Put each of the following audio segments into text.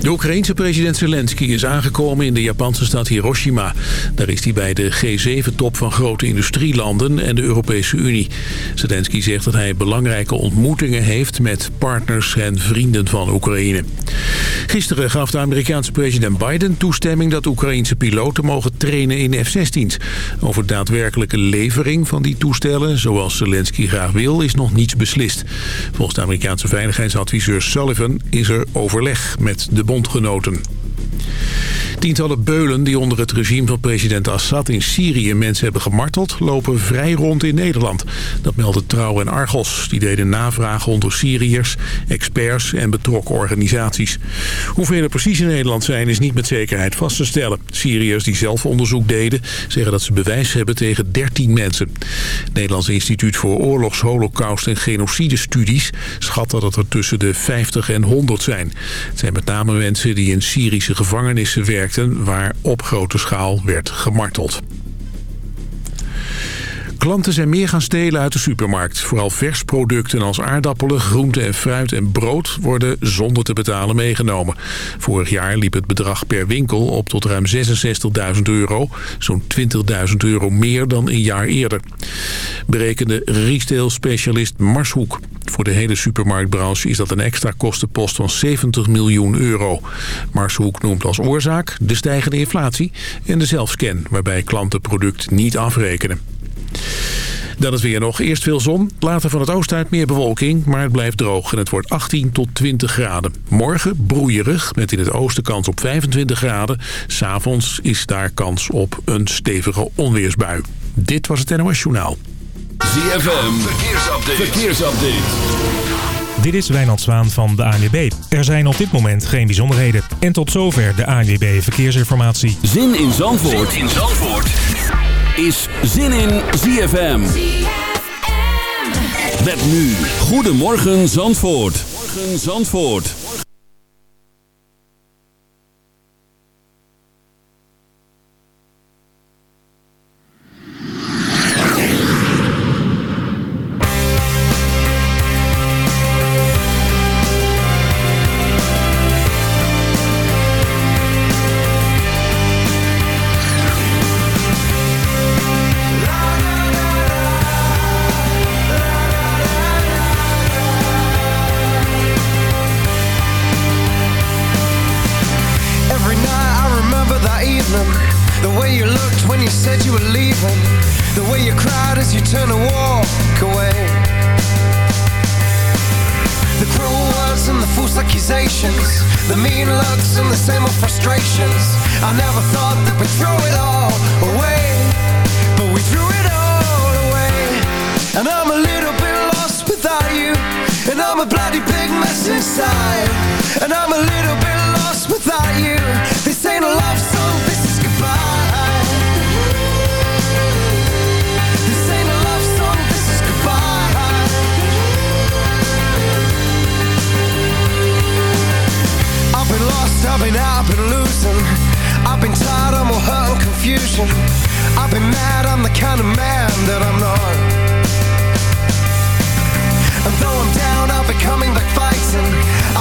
De Oekraïense president Zelensky is aangekomen in de Japanse stad Hiroshima. Daar is hij bij de G7-top van grote industrielanden en de Europese Unie. Zelensky zegt dat hij belangrijke ontmoetingen heeft met partners en vrienden van Oekraïne. Gisteren gaf de Amerikaanse president Biden toestemming dat Oekraïense piloten mogen trainen in F-16's. Over daadwerkelijke levering van die toestellen, zoals Zelensky graag wil, is nog niets beslist. Volgens de Amerikaanse veiligheidsadviseur Sullivan is er overleg met de bondgenoten. Tientallen beulen die onder het regime van president Assad in Syrië mensen hebben gemarteld... lopen vrij rond in Nederland. Dat melden Trouw en Argos. Die deden navragen onder Syriërs, experts en betrokken organisaties. Hoeveel er precies in Nederland zijn is niet met zekerheid vast te stellen. Syriërs die zelf onderzoek deden zeggen dat ze bewijs hebben tegen 13 mensen. Het Nederlands Instituut voor Oorlogs, Holocaust en Genocidestudies... schat dat er tussen de 50 en 100 zijn. Het zijn met name mensen die in Syrische gevangenissen werken waar op grote schaal werd gemarteld. Klanten zijn meer gaan stelen uit de supermarkt. Vooral versproducten als aardappelen, groenten en fruit en brood... worden zonder te betalen meegenomen. Vorig jaar liep het bedrag per winkel op tot ruim 66.000 euro. Zo'n 20.000 euro meer dan een jaar eerder. Berekende retail-specialist Marshoek. Voor de hele supermarktbranche is dat een extra kostenpost van 70 miljoen euro. Marshoek noemt als oorzaak de stijgende inflatie... en de zelfscan, waarbij klanten product niet afrekenen. Dan is weer nog eerst veel zon, later van het oosten uit meer bewolking, maar het blijft droog en het wordt 18 tot 20 graden. Morgen broeierig, met in het oosten kans op 25 graden. S'avonds is daar kans op een stevige onweersbui. Dit was het NOS Journaal. ZFM, verkeersupdate. verkeersupdate. Dit is Wijnand Zwaan van de ANWB. Er zijn op dit moment geen bijzonderheden. En tot zover de ANWB Verkeersinformatie. Zin in Zandvoort. Zin in Zandvoort is zin in ZFM. Met nu. Goedemorgen Zandvoort. Morgen Zandvoort.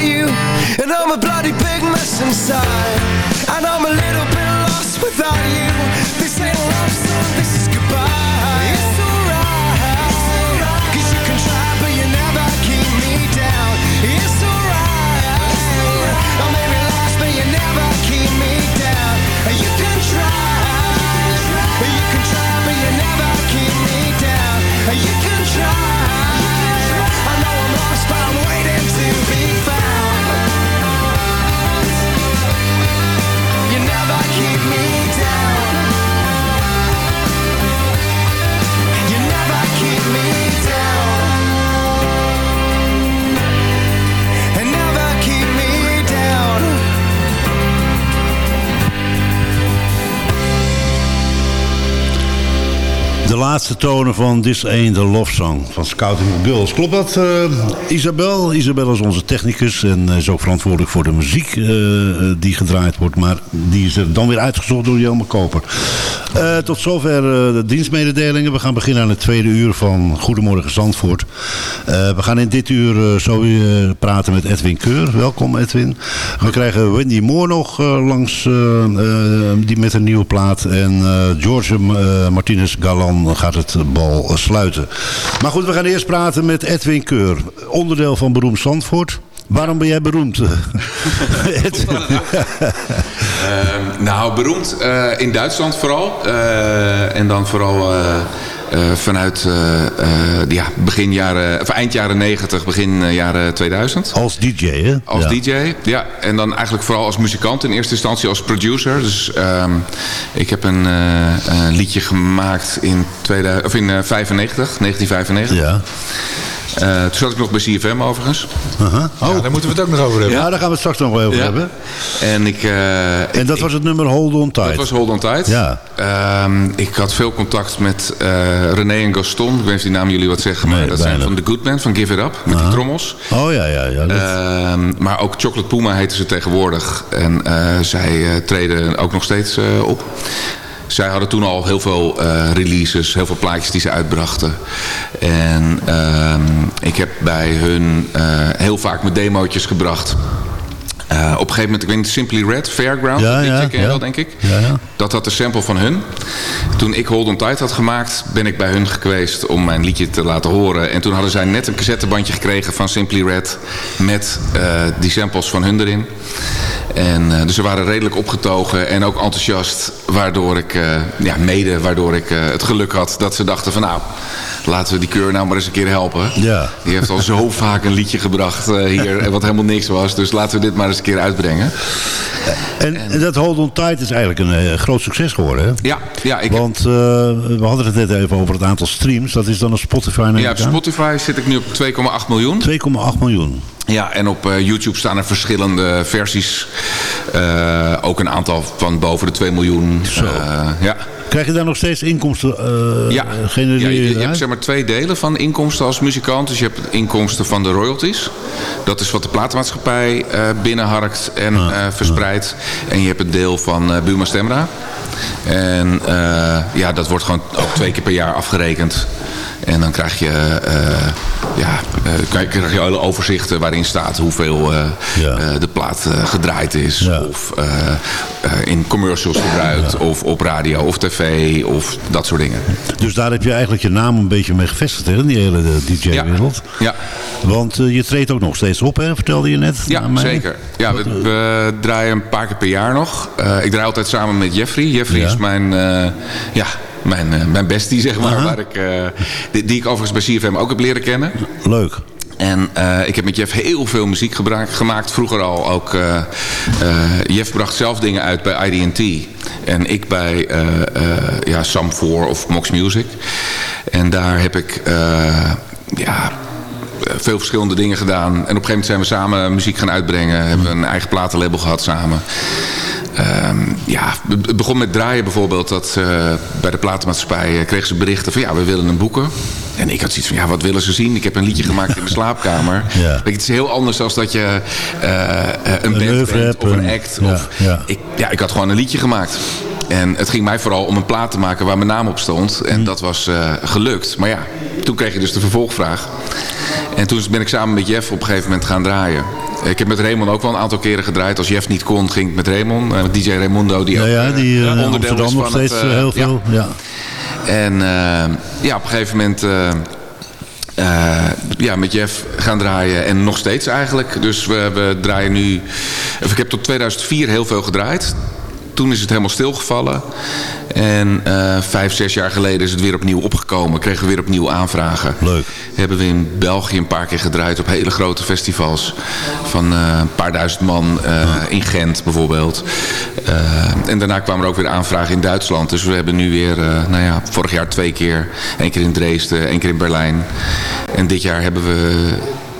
without you. And I'm a bloody big mess inside. And I'm a little bit lost without you. This ain't a love song, this is goodbye. It's alright. Right. Cause you can try but you never keep me down. It's alright. Right. I'm be lost but you never keep me down. You can try. You can try but you never keep me down. You can try. Laatste tonen van This Ain't a Love Song van Scouting Girls. Klopt dat, uh, Isabel? Isabel is onze technicus en is ook verantwoordelijk voor de muziek uh, die gedraaid wordt. Maar die is er dan weer uitgezocht door Jelme Koper. Tot zover de dienstmededelingen. We gaan beginnen aan het tweede uur van Goedemorgen Zandvoort. we gaan in dit uur zo weer praten met Edwin Keur. Welkom Edwin. We krijgen Wendy Moore nog langs die met een nieuwe plaat. En George Martinez Galan gaat het bal sluiten. Maar goed, we gaan eerst praten met Edwin Keur. Onderdeel van Beroemd Zandvoort. Waarom ben jij beroemd? uh, nou, beroemd uh, in Duitsland vooral. Uh, en dan vooral vanuit ja, begin jaren, of eind jaren 90, begin jaren 2000. Als DJ, hè? Als ja. DJ, ja. En dan eigenlijk vooral als muzikant in eerste instantie als producer. Dus um, ik heb een, een, liedje gemaakt in, 2000, of in 95, 1995. Ja. Uh, toen zat ik nog bij CFM overigens. Uh -huh. oh. ja, daar moeten we het ook nog over hebben. Ja, daar gaan we het straks nog wel over ja. hebben. En, ik, uh, en dat ik, was het nummer Hold On Tight. Dat was Hold On Tight. Ja. Uh, ik had veel contact met uh, René en Gaston. Ik weet niet of die naam jullie wat zeggen. Maar nee, dat bijna. zijn van The Good Man, van Give It Up. Met -huh. die trommels. Oh ja, ja. ja dat... Ehm, maar ook Chocolate Puma heten ze tegenwoordig. En zij treden ook nog steeds op. Zij hadden toen al heel veel uh, releases, heel veel plaatjes die ze uitbrachten. En uh, ik heb bij hun uh, heel vaak mijn demootjes gebracht. Uh, op een gegeven moment, ik weet niet, Simply Red, Fairground, ja, ja, ken je ja. wel, denk ik. Ja, ja. Dat had de sample van hun. Toen ik Hold On Tight had gemaakt, ben ik bij hun geweest om mijn liedje te laten horen. En toen hadden zij net een cassettebandje gekregen van Simply Red met uh, die samples van hun erin. En, uh, dus ze waren redelijk opgetogen en ook enthousiast, waardoor ik, ja, mede waardoor ik het geluk had dat ze dachten van nou, laten we die keur nou maar eens een keer helpen. Ja. Die heeft al zo vaak een liedje gebracht hier, wat helemaal niks was. Dus laten we dit maar eens een keer uitbrengen. En, en dat Hold On Tight is eigenlijk een uh, groot succes geworden, hè? Ja. ja ik Want uh, we hadden het net even over het aantal streams. Dat is dan op Spotify. Ja, op Spotify zit ik nu op 2,8 miljoen. 2,8 miljoen. Ja, en op uh, YouTube staan er verschillende versies. Uh, ook een aantal van boven de 2 miljoen. Zo. Uh, ja. Krijg je daar nog steeds inkomsten uh, ja. ja je, hebt zeg maar twee delen van inkomsten als muzikant. Dus je hebt inkomsten van de royalties. Dat is wat de platenmaatschappij uh, binnenharkt en uh, verspreidt. En je hebt het deel van Buma Stemra. En ja, dat wordt gewoon ook twee keer per jaar afgerekend. En dan krijg je, uh, ja, uh, krijg je alle overzichten waarin staat hoeveel uh, ja. de plaat gedraaid is. Ja. Of in commercials gebruikt. Ja. Of op radio of tv of dat soort dingen. Dus daar heb je eigenlijk je naam een beetje mee gevestigd hè, in die hele DJ-wereld. Ja. Want je treedt ook nog steeds op, hè, vertelde je net. Ja, zeker. Ja, we, we, draaien een paar keer per jaar nog. ik draai altijd samen met Jeffrey. Jeffrey is mijn... ja, mijn, uh, mijn bestie, zeg maar. Waar ik, uh, die, die, ik overigens bij CFM ook heb leren kennen. Leuk. En uh, ik heb met Jeff heel veel muziek gemaakt. Vroeger al ook. Jeff bracht zelf dingen uit bij ID&T. En ik bij ja, Sam 4 of Mox Music. En daar heb ik... ja, veel verschillende dingen gedaan. En op een gegeven moment zijn we samen muziek gaan uitbrengen. Hebben we een eigen platenlabel gehad samen. Um, ja, het begon met draaien bijvoorbeeld. Dat uh, bij de platenmaatschappij uh, kregen ze berichten van ja, we willen een boeken. En ik had zoiets van ja, wat willen ze zien? Ik heb een liedje gemaakt in mijn slaapkamer. Ja. Het is heel anders dan dat je uh, een, een band bent of een act. Ja, of, ja. Ik, ja, ik had gewoon een liedje gemaakt. En het ging mij vooral om een plaat te maken waar mijn naam op stond. En mm. dat was uh, gelukt. Maar ja, toen kreeg je dus de vervolgvraag. En toen ben ik samen met Jeff op een gegeven moment gaan draaien. Ik heb met Raymond ook wel een aantal keren gedraaid. Als Jeff niet kon, ging ik met Raymond. Uh, met DJ Raimundo. Die ja, ook, ja, die uh, onderdeel is van nog steeds het, uh, heel veel. Ja. ja. En ja, op een gegeven moment... Uh, ja, met Jeff gaan draaien. En nog steeds eigenlijk. Dus we, we draaien nu... Of ik heb tot 2004 heel veel gedraaid. Toen is het helemaal stilgevallen. En uh, vijf, zes jaar geleden is het weer opnieuw opgekomen. Kregen we weer opnieuw aanvragen. Leuk. Hebben we in België een paar keer gedraaid op hele grote festivals. Van uh, een paar duizend man uh, ja. in Gent bijvoorbeeld. en daarna kwamen er ook weer aanvragen in Duitsland. Dus we hebben nu weer, nou ja, vorig jaar twee keer. Eén keer in Dresden, één keer in Berlijn. En dit jaar hebben we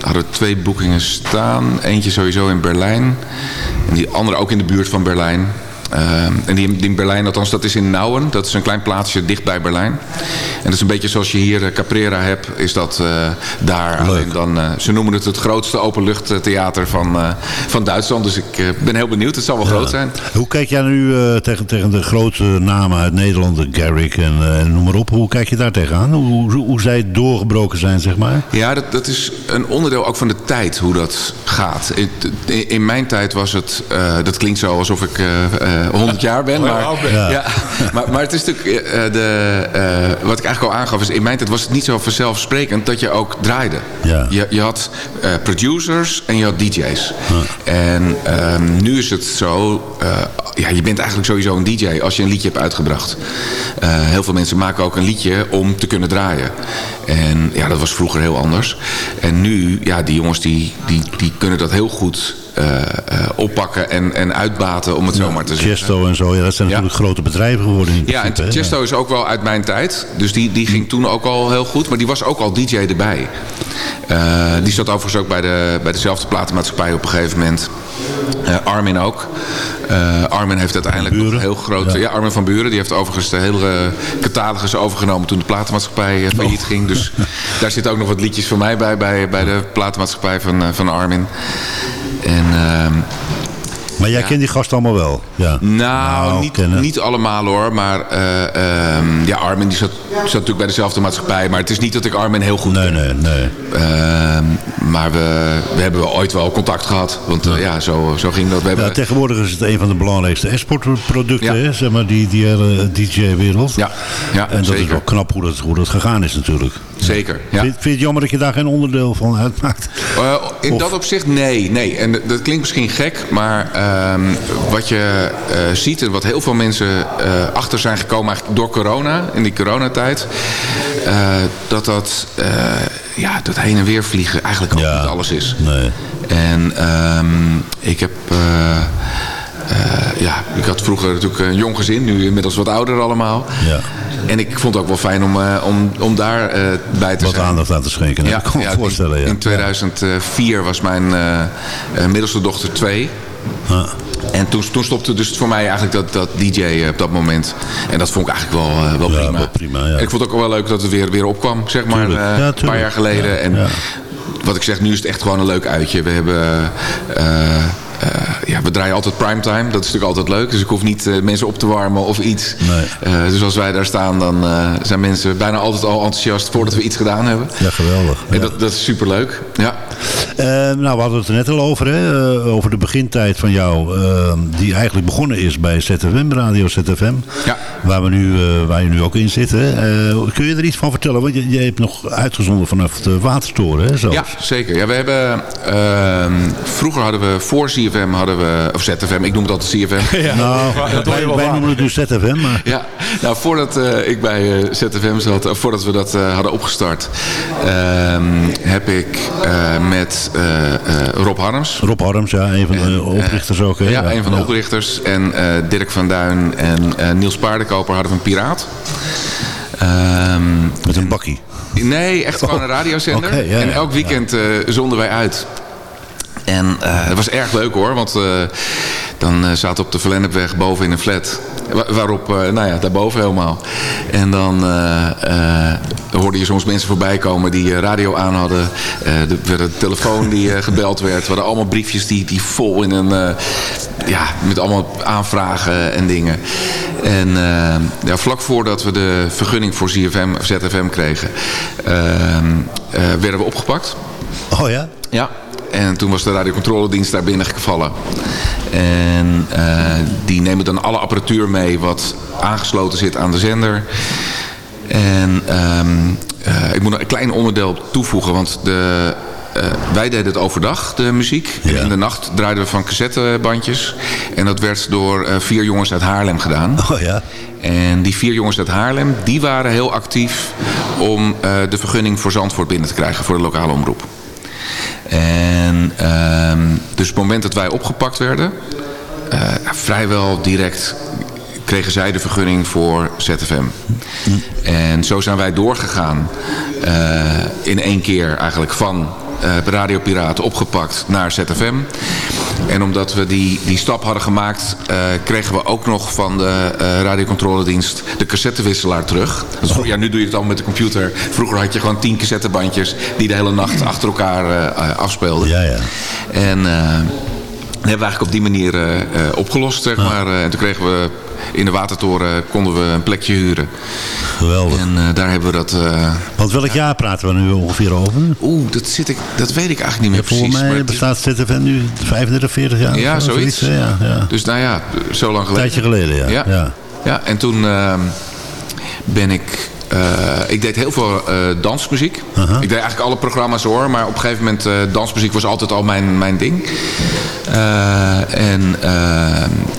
hadden twee boekingen staan. Eentje sowieso in Berlijn. En die andere ook in de buurt van Berlijn. En die, in Berlijn, althans dat is in Nouwen. Dat is een klein plaatsje dicht bij Berlijn. En dat is een beetje zoals je hier Caprera hebt, is dat daar. Alleen dan, ze noemen het het grootste openluchttheater van, van Duitsland. Dus ik ben heel benieuwd. Het zal wel groot zijn. Hoe kijk jij nu tegen, tegen de grote namen uit Nederland, de Garrick en noem maar op. Hoe kijk je daar tegenaan? Hoe, hoe, hoe zij doorgebroken zijn, zeg maar? Ja, dat, dat is een onderdeel ook van de tijd, hoe dat gaat. In, in mijn tijd was het, dat klinkt zo alsof ik 100 jaar ben. Maar, ja. maar, maar het is natuurlijk, uh, de, wat ik eigenlijk al aangaf, is in mijn tijd was het niet zo vanzelfsprekend dat je ook draaide. Ja. Je, je had producers en je had DJ's. En um, nu is het zo, ja, je bent eigenlijk sowieso een DJ als je een liedje hebt uitgebracht. heel veel mensen maken ook een liedje om te kunnen draaien. En ja, dat was vroeger heel anders. En nu, ja, die jongens die, die, die kunnen dat heel goed uh, uh, oppakken en, en uitbaten, om het zo maar te zeggen. Chesto en zo, ja, dat zijn natuurlijk grote bedrijven geworden. In ja, en Chesto is ook wel uit mijn tijd. Dus die, die ging toen ook al heel goed. Maar die was ook al DJ erbij. Uh, die zat overigens ook bij, de, bij dezelfde platenmaatschappij op een gegeven moment. Armin ook. Armin heeft uiteindelijk nog heel groot... Ja. ja. Armin van Buren. Die heeft overigens de hele catalogus overgenomen toen de platenmaatschappij failliet ging. Dus daar zitten ook nog wat liedjes van mij bij, bij, bij de platenmaatschappij van, van Armin. En, uh, maar jij kent die gast allemaal wel? Ja. Nou, nou niet, niet allemaal hoor. Maar uh, um, ja, Armin die zat, zat natuurlijk bij dezelfde maatschappij. Maar het is niet dat ik Armin heel goed nee, ken. Nee, nee, uh, Maar we, we hebben ooit wel contact gehad. Want uh, ja, zo, zo ging dat. We hebben... ja, tegenwoordig is het een van de belangrijkste exportproducten. Ja. Hè? Zeg maar, die, die hele DJ-wereld. Ja, ja, En dat zeker. is wel knap hoe dat, hoe dat gegaan is natuurlijk. Zeker, ja. Vind, vind je het jammer dat je daar geen onderdeel van uitmaakt? Uh, in of... dat opzicht nee. nee. En dat klinkt misschien gek, maar uh, wat je uh, ziet en wat heel veel mensen uh, achter zijn gekomen eigenlijk door corona, in die coronatijd, dat dat, ja, dat heen en weer vliegen eigenlijk ook ja, niet alles is. Nee. En um, ik heb... Uh, ja, ik had vroeger natuurlijk een jong gezin, nu inmiddels wat ouder allemaal. Ja. En ik vond het ook wel fijn om, uh, om, om daar uh, bij te wat zijn. Wat aandacht aan te schenken, ja, kan ik ja, me voorstellen. In, ja. in 2004 was mijn middelste dochter twee. Ah. En toen, toen stopte dus voor mij eigenlijk dat, dat DJ op dat moment. En dat vond ik eigenlijk wel, wel prima. Ja, wel prima ja. En ik vond het ook wel leuk dat het weer, weer opkwam, zeg maar, een paar jaar geleden. En wat ik zeg, nu is het echt gewoon een leuk uitje. We hebben... Uh, ja, we draaien altijd primetime. Dat is natuurlijk altijd leuk. Dus ik hoef niet uh, mensen op te warmen of iets. Nee. Uh, dus als wij daar staan, dan zijn mensen bijna altijd al enthousiast voordat we iets gedaan hebben. Ja, geweldig. En ja. dat, dat is superleuk. Ja. nou, we hadden het er net al over. Hè? over de begintijd van jou. die eigenlijk begonnen is bij ZFM, Radio ZFM. Ja. Waar, we nu, waar je nu ook in zit. Hè? kun je er iets van vertellen? Want je, je hebt nog uitgezonden vanaf de Watertoren. Hè, zelfs. Ja, zeker. Ja, we hebben, ehm, vroeger hadden we voor CFM hadden we, of ZFM, ik noem het altijd CFM. Ja, nou, wij, wij noemen het nu ZFM. Maar... Ja, nou voordat uh, ik bij uh, ZFM zat, of voordat we dat uh, hadden opgestart, um, heb ik met Rob Harms. Rob Harms, ja, een van de oprichters ook. Hè? Ja, ja, een van de ja. oprichters. En Dirk van Duin en Niels Paardenkoper hadden we een piraat. Um, met een bakkie? Nee, echt gewoon een radiozender. Okay, ja, en elk weekend zonden wij uit. En uh, het was erg leuk hoor, want uh, dan uh, zaten we op de Verlennepweg boven in een flat. Waarop, nou ja, daarboven helemaal. En dan hoorde je soms mensen voorbij komen die radio aan hadden. er werd een telefoon die gebeld werd. We hadden allemaal briefjes die, die vol in een... ja, met allemaal aanvragen en dingen. En ja, vlak voordat we de vergunning voor ZFM, ZFM kregen, werden we opgepakt. Oh ja? Ja. En toen was de radiocontroledienst daar binnengevallen. En uh, die nemen dan alle apparatuur mee wat aangesloten zit aan de zender. En um, uh, ik moet een klein onderdeel toevoegen, want de, uh, wij deden het overdag, de muziek. Ja. En in de nacht draaiden we van cassettebandjes. En dat werd door vier jongens uit Haarlem gedaan. Oh ja. En die vier jongens uit Haarlem, die waren heel actief om de vergunning voor Zandvoort binnen te krijgen voor de lokale omroep. En um, dus op het moment dat wij opgepakt werden, uh, vrijwel direct kregen zij de vergunning voor ZFM. En zo zijn wij doorgegaan uh, in één keer eigenlijk van uh, Radio Piraten opgepakt naar ZFM. En omdat we die, die stap hadden gemaakt, eh, kregen we ook nog van de uh, radiocontroledienst de cassettewisselaar terug. Dus, ja, nu doe je het allemaal met de computer. Vroeger had je gewoon tien cassettebandjes die de hele nacht achter elkaar uh, afspeelden. Ja, ja. En dat hebben we eigenlijk op die manier opgelost, zeg maar. en toen kregen we in de Watertoren konden we een plekje huren. Geweldig. En uh, daar hebben we dat... Uh, Want welk jaar praten we nu ongeveer over? Oeh, dat, zit ik, dat weet ik eigenlijk niet meer ja, precies. Volgens mij bestaat ZFM nu 35, 40 jaar. Ja, zoiets. zoiets ja, ja. Dus nou ja, zo lang geleden. Een tijdje geleden, ja. Ja, ja. en toen uh, ben ik... Uh, ik deed heel veel uh, dansmuziek. Uh -huh. Ik deed eigenlijk alle programma's hoor. Maar op een gegeven moment, uh, dansmuziek was altijd al mijn, mijn ding. en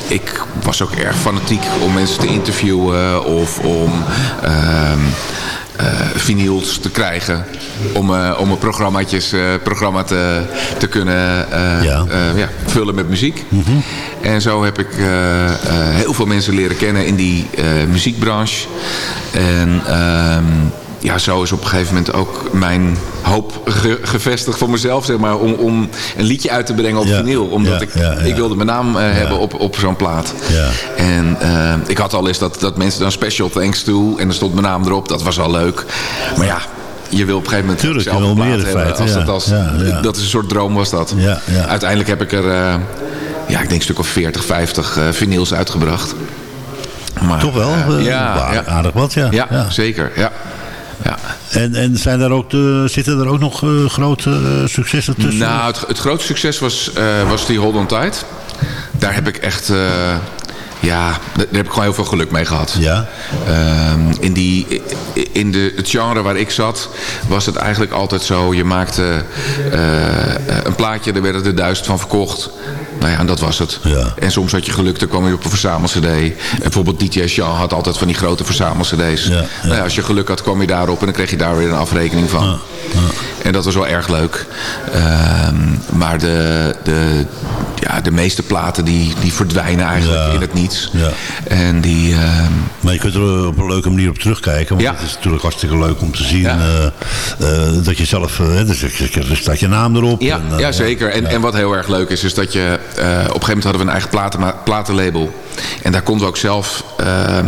ik was ook erg fanatiek om mensen te interviewen. Of om vinyls te krijgen. Om, om een programmaatjes, programma te, te kunnen ja. ja, vullen met muziek. -hmm. En zo heb ik heel veel mensen leren kennen in die muziekbranche. En ehm, ja, zo is op een gegeven moment ook mijn hoop ge gevestigd voor mezelf, zeg maar, om, om een liedje uit te brengen op ja, vinyl. Omdat ja, ik, ja, ik wilde mijn naam uh, hebben op, op zo'n plaat. En uh, ik had al eens dat, dat mensen dan special thanks to, en er stond mijn naam erop, dat was al leuk. Maar ja, je wil op een gegeven moment Tuurlijk, zelf een plaat meer hebben. feiten, Als ja. dat, als, dat is een soort droom was dat. Ja, ja. Uiteindelijk heb ik er, uh, ja, ik denk een stuk of 40, 50 vinyls uitgebracht. Maar, Toch wel? ja, aardig, ja. aardig wat. Ja, ja. zeker. Ja. Ja. En, en zijn daar ook de, zitten er ook nog uh, grote uh, successen tussen? Nou, het, het grootste succes was, uh, was die Hold on Tight. Daar heb ik echt... ja, daar heb ik gewoon heel veel geluk mee gehad. Ja. Uh, in die, in de, het genre waar ik zat, was het eigenlijk altijd zo. Je maakte een plaatje, daar werden er duizend van verkocht. Nou ja, en dat was het. Ja. En soms had je geluk, dan kwam je op een verzamel-cd. En bijvoorbeeld DJ Jean had altijd van die grote verzamel-cd's. Ja, ja. Nou ja, als je geluk had, kwam je daarop en dan kreeg je daar weer een afrekening van. En dat was wel erg leuk. Uh, maar de, de, ja, de meeste platen die, die verdwijnen eigenlijk Ja. in het niets. Ja. En die... Uh, Maar je kunt er op een leuke manier op terugkijken. Want Ja. het is natuurlijk hartstikke leuk om te zien eh, eh, dat je zelf... eh, dus er staat je naam erop. Ja, en, ja zeker. En, en wat heel erg leuk is, is dat je... op een gegeven moment hadden we een eigen platen, platenlabel. En daar konden we ook zelf eh,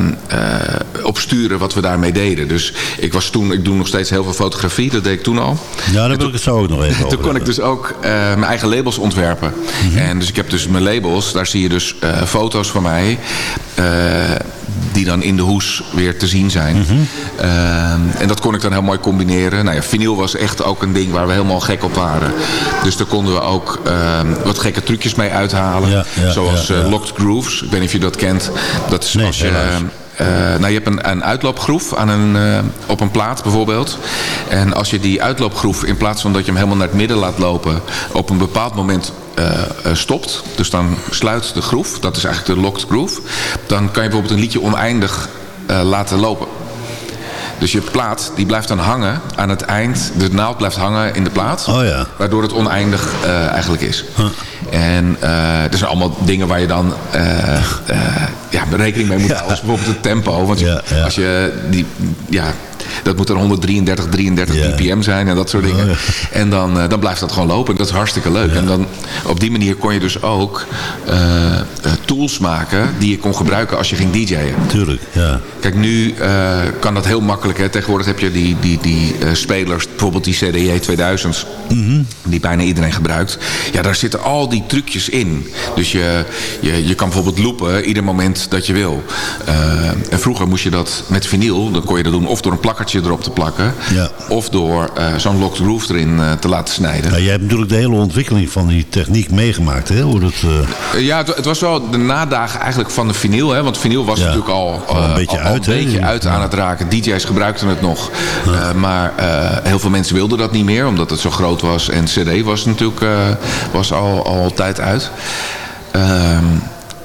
op sturen wat we daarmee deden. Dus ik was toen... Ik doe nog steeds heel veel fotografie. Dat deed ik toen al. Ja, daar wil ik het zo ook nog even over Toen kon ik dus ook eh, mijn eigen labels ontwerpen. En dus ik heb dus mijn labels, daar zie je dus eh, foto's van mij. Die dan in de hoes weer te zien zijn. Ehm, en dat kon ik dan heel mooi combineren. Nou ja, vinyl was echt ook een ding waar we helemaal gek op waren. Dus daar konden we ook ehm, wat gekke trucjes mee uithalen. Ja, ja, Zoals eh, ja. Locked Grooves. Ik weet niet of je dat kent. Dat is Nee, als je... eh, nou, je hebt een, een uitloopgroef aan een, eh, op een plaat bijvoorbeeld. En als je die uitloopgroef, in plaats van dat je hem helemaal naar het midden laat lopen... op een bepaald moment eh, stopt, dus dan sluit de groef... dat is eigenlijk de locked groove... dan kan je bijvoorbeeld een liedje oneindig laten lopen. Dus je plaat die blijft dan hangen aan het eind. De naald blijft hangen in de plaat. Oh ja. Waardoor het oneindig eigenlijk is. En eh er zijn allemaal dingen waar je dan eh, ja, rekening mee moet Ja. houden. Als bijvoorbeeld het tempo. Want Ja, ja. als je die... Ja, dat moet dan 133, 33 Ja. dpm zijn en dat soort dingen. Oh, ja. En dan, eh, dan blijft dat gewoon lopen. Dat is hartstikke leuk. En dan, op die manier kon je dus ook eh, eh, tools maken die je kon gebruiken als je ging DJ'en. Tuurlijk, ja. Kijk, nu kan dat heel makkelijk. Hè. Tegenwoordig heb je die, die, die spelers, bijvoorbeeld die CDJ 2000's, die bijna iedereen gebruikt. Ja, daar zitten al die trucjes in. Dus je, je, je kan bijvoorbeeld loopen ieder moment dat je wil. En vroeger moest je dat met vinyl, dan kon je dat doen of door een plakkertje erop te plakken, Ja. of door eh, zo'n locked groove erin eh, te laten snijden. Ja, jij hebt natuurlijk de hele ontwikkeling van die techniek meegemaakt, hè? Hoe dat, eh, Ja, het, het was wel de nadagen eigenlijk van de vinyl. Hè? Want vinyl was Ja. natuurlijk al, Al een beetje al- al uit, een beetje uit aan het raken. DJ's gebruikten het nog. Maar heel veel mensen wilden dat niet meer. Omdat het zo groot was. En CD was natuurlijk was al, al tijd uit. Ehm,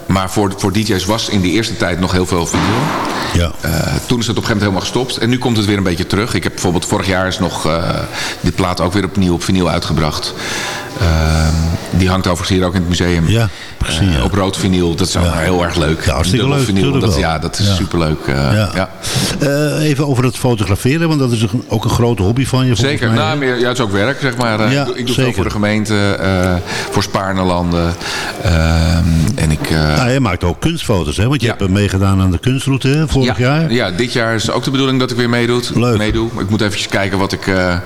maar voor, voor DJ's was in die eerste tijd nog heel veel vinyl. ja. Eh, toen is het op een gegeven moment helemaal gestopt. En nu komt het weer een beetje terug. Ik heb bijvoorbeeld vorig jaar is nog uh, die plaat ook weer opnieuw op vinyl uitgebracht. Ehm, die hangt overigens hier ook in het museum. Ja, precies, Eh, ja. op rood vinyl. Dat is ook heel erg leuk. Ja, hartstikke leuk, vinyl, dat, ja, dat is Ja. superleuk. Ja. even over het fotograferen, want dat is ook een grote hobby van je. Zeker, mij, nou, meer, ja, het is ook werk, zeg maar. Ik doe, veel zeker. voor de gemeente, voor Spaarnelanden. Ehm, en ik... eh, Nou, jij maakt ook kunstfoto's, hè? Want je Ja. hebt meegedaan aan de kunstroute hè, vorig ja, jaar. ja, dit jaar is ook de bedoeling dat ik weer meedoet, Leuk. meedoe. Ik moet eventjes kijken wat ik... eh,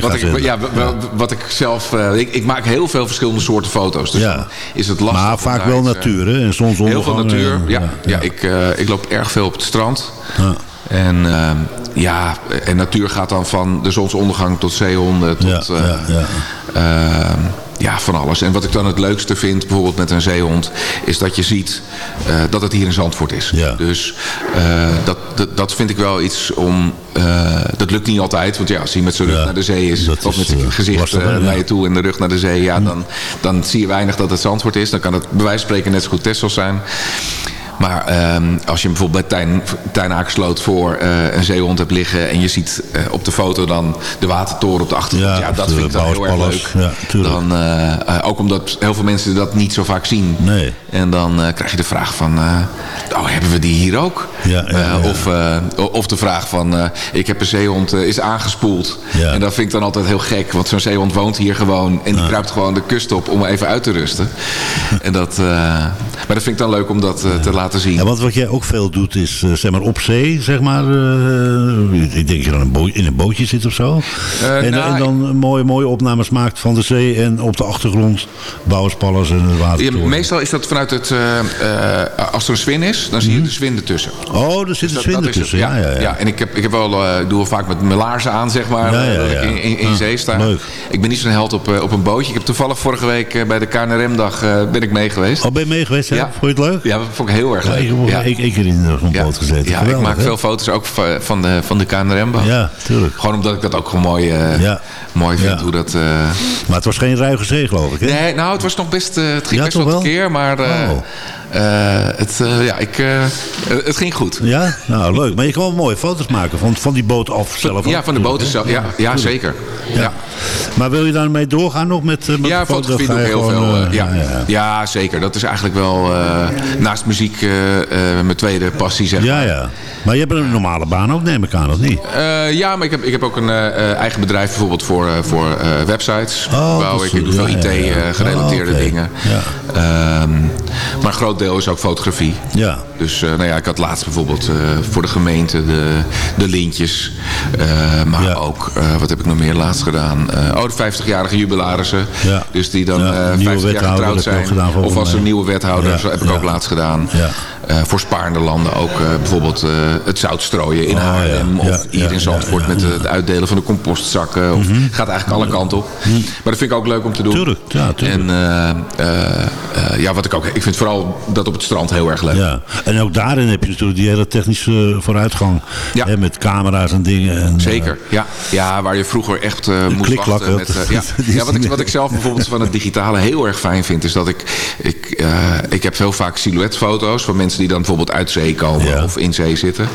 wat ik, ja, wa- wa- wat ik zelf... eh, ik, ik maak heel veel verschillende soorten foto's. Dus Ja. is het lastig. Maar vaak wel natuur, hè? En Heel zonsondergang. veel natuur, en- ja. ja, Ik, ik loop erg veel op het strand. Ja. En ehm, ja, en natuur gaat dan van de zonsondergang tot zeehonden tot... Ja, ja, ja. van alles. En wat ik dan het leukste vind, bijvoorbeeld met een zeehond... is dat je ziet eh, dat het hier in Zandvoort is. Ja. Dus eh, dat, dat, dat vind ik wel iets om... eh, dat lukt niet altijd, want ja, als hij met zijn rug Ja, naar de zee is... of met zijn gezicht lastig, hè, ja. naar je toe en de rug naar de zee... Ja, dan, dan zie je weinig dat het Zandvoort is. Dan kan het bij wijze van spreken net zo goed Texel zijn... Maar ehm, als je bijvoorbeeld bij Tijn, voor eh, een zeehond hebt liggen... en je ziet eh, op de foto dan de watertoren op de achtergrond... Ja, dat vind ik dan heel erg leuk. Ja, dan, eh, ook omdat heel veel mensen dat niet zo vaak zien. Nee. En dan krijg je de vraag van... oh, hebben we die hier ook? Ja. Of, of de vraag van... ik heb een zeehond, eh, is aangespoeld. Ja. En dat vind ik dan altijd heel gek. Want zo'n zeehond woont hier gewoon... en die kruipt gewoon de kust op om even uit te rusten. en dat, maar dat vind ik dan leuk om dat te laten zien. Ja, want wat jij ook veel doet is, eh, zeg maar, op zee, zeg maar. eh, ik denk dat je dan een in een bootje zit of zo. en, nou, en dan mooie, mooie opnames maakt van de zee en op de achtergrond Bouwerspallers en het Ja, watertoren. meestal is dat vanuit het... eh, eh, als er een zwin is, dan zie je de zwin ertussen. Oh, er zit een Dat- zwinder dat is het. tussen. Ja, ja, ja. en ik, heb, ik heb wel, eh, doe wel vaak met mijn laarzen aan, zeg maar, Ja, ja, eh, ja. in, in, in Ah, zee sta. leuk. Ik ben niet zo'n held op, eh, op een bootje. Ik heb toevallig vorige week eh, bij de KNRM-dag eh, ben ik mee geweest. Oh, ben je mee geweest? hè? Ja. Vond je het leuk? Ja, dat vond ik heel erg Leuk. ik heb Ja. één keer in Ja. boot gezeten. Ja, ik maak hè? veel foto's ook va- van de, van de KNRM-bag. Ja, tuurlijk. Gewoon omdat ik dat ook gewoon mooi, eh, Ja. mooi vind. Ja. Hoe dat, eh, Maar het was geen ruige zee, geloof ik, hè? Nee, nou, het was nog best, eh, het ging best wel tekeer, maar Oh. Eh, het, eh, ja, ik, eh, het ging goed. Ja? Nou, leuk. Maar je kan wel mooie foto's maken van, van die boot af zelf. Ja, van de boot zelf. Ja, ja zeker. Ja. Maar wil je daarmee doorgaan nog met, met Ja, fotografie doe ik heel veel. ja. ja. Zeker. Dat is eigenlijk wel naast muziek mijn tweede passie, zeg Ja, maar. ja. Maar je hebt een normale baan ook, neem ik aan, of niet? Ja, maar ik heb, ik heb ook een eigen bedrijf bijvoorbeeld voor, voor websites. Oh, ik, ik doe veel. IT-gerelateerde Oh, dingen. Ehm, maar groot deel is ook fotografie. Ja. Dus eh, nou ja, ik had laatst bijvoorbeeld eh, voor de gemeente de, de lintjes. Eh, maar Ja. ook, wat heb ik nog meer laatst gedaan? Oh, de 50-jarige jubilarissen. Ja. Dus die dan Ja, eh, nieuwe 50 jaar getrouwd zijn. of als een nieuwe wethouder, zo heb ik ook laatst gedaan. Ja. Voor spaarende landen ook bijvoorbeeld het zout strooien in Oh, Haarlem. Of hier in Zandvoort met het uitdelen van de compostzakken. Of, Het gaat eigenlijk alle kanten op. Maar dat vind ik ook leuk om te doen. Mhm. Tuurlijk, ja, tuurlijk. En ja, wat ik ook... Ik vind vooral dat op het strand heel erg leuk. Ja. En ook daarin heb je natuurlijk die hele technische vooruitgang. Ja. Hè, met camera's en dingen. En, Zeker, ja. Ja, waar je vroeger echt eh, moest wachten. Met, eh, ja. Ja, wat, ik, wat ik zelf bijvoorbeeld van het digitale heel erg fijn vind... is dat ik... Ik, eh, ik heb heel vaak silhouetfoto's van mensen die dan bijvoorbeeld uit zee komen... Ja. of in zee zitten.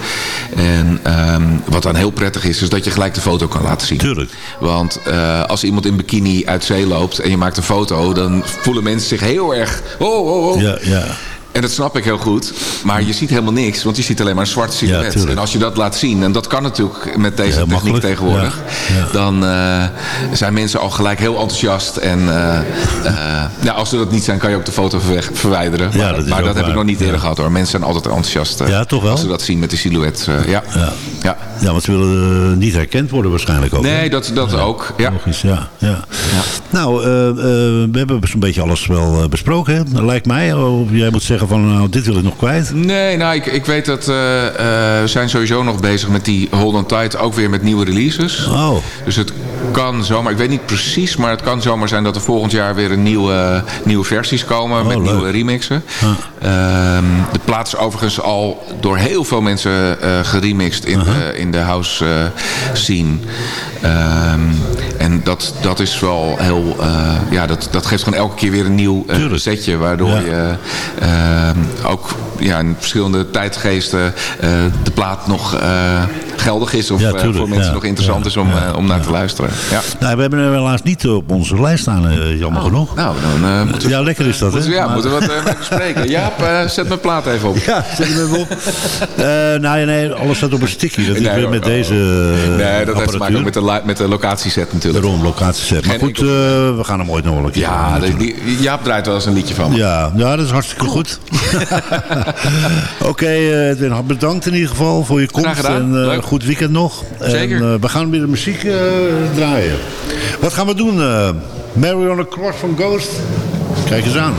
En ehm, wat dan heel prettig is, is dat je gelijk de foto kan laten zien. Tuurlijk. Want eh, als iemand in bikini uit zee loopt en je maakt een foto... dan voelen mensen zich heel erg... Oh, oh, oh. Ja, ja. En dat snap ik heel goed. Maar je ziet helemaal niks, want je ziet alleen maar een zwart silhouet. en als je dat laat zien, en dat kan natuurlijk met deze techniek makkelijk, tegenwoordig... ja, dan eh, zijn mensen al gelijk heel enthousiast. En eh, eh, ja, als ze dat niet zijn, kan je ook de foto verwijderen. Maar dat maar heb ik nog niet eerder gehad hoor. Mensen zijn altijd enthousiast Ja, toch wel? als ze dat zien met die silhouet. ja. Ja. Ja. Ja, want ze willen eh, niet herkend worden waarschijnlijk ook. hè? Nee, dat, dat ook. Ja. Logisch, ja. ja. Nou, eh, eh, we hebben zo'n beetje alles wel besproken, hè? lijkt mij. Of jij moet zeggen van, nou, dit wil ik nog kwijt. Nee, nou, ik, ik weet dat we zijn sowieso nog bezig met die Hold on Tight, ook weer met nieuwe releases. Oh, Dus het kan zomaar, ik weet niet precies, maar het kan zomaar zijn dat er volgend jaar weer een nieuwe, nieuwe versies komen met Oh, leuk. nieuwe remixen. Ehm, de plaat is overigens al door heel veel mensen geremixed in, de, in de house eh, scene. Ehm, en dat, dat is wel heel, eh, ja, dat, dat geeft gewoon elke keer weer een nieuw eh, setje, waardoor Ja. je ehm, ook ja, in verschillende tijdgeesten eh, de plaat nog eh, geldig is of Ja, eh, tuurlijk, voor mensen ja. nog interessant Ja, is om, ja, eh, om naar te luisteren. Ja. Nou, we hebben hem helaas niet op onze lijst staan, eh, jammer genoeg. Nou, dan eh, moeten we... Ja, lekker is dat, hè? Ja, Maar- moeten we wat eh, even bespreken. Jaap, eh, zet mijn plaat even op. Ja, zet hem even op. Eh nou, nee, alles staat op een Dat is Nee, weer met deze eh, Nee, dat heeft te maken met de, met de locatieset natuurlijk. Daarom, locatieset. Maar goed, eh, we gaan hem ooit nog wel een keer Ja, doen, die, die- Jaap draait wel eens een liedje van me. Ja, ja, dat is hartstikke goed. Oké, eh, Edwin, bedankt in ieder geval voor je komst. En eh, goed weekend nog. Zeker. En, eh, we gaan weer de muziek eh, draaien. Wat gaan we doen? eh Mary on a Cross van Ghost? Kijk eens aan.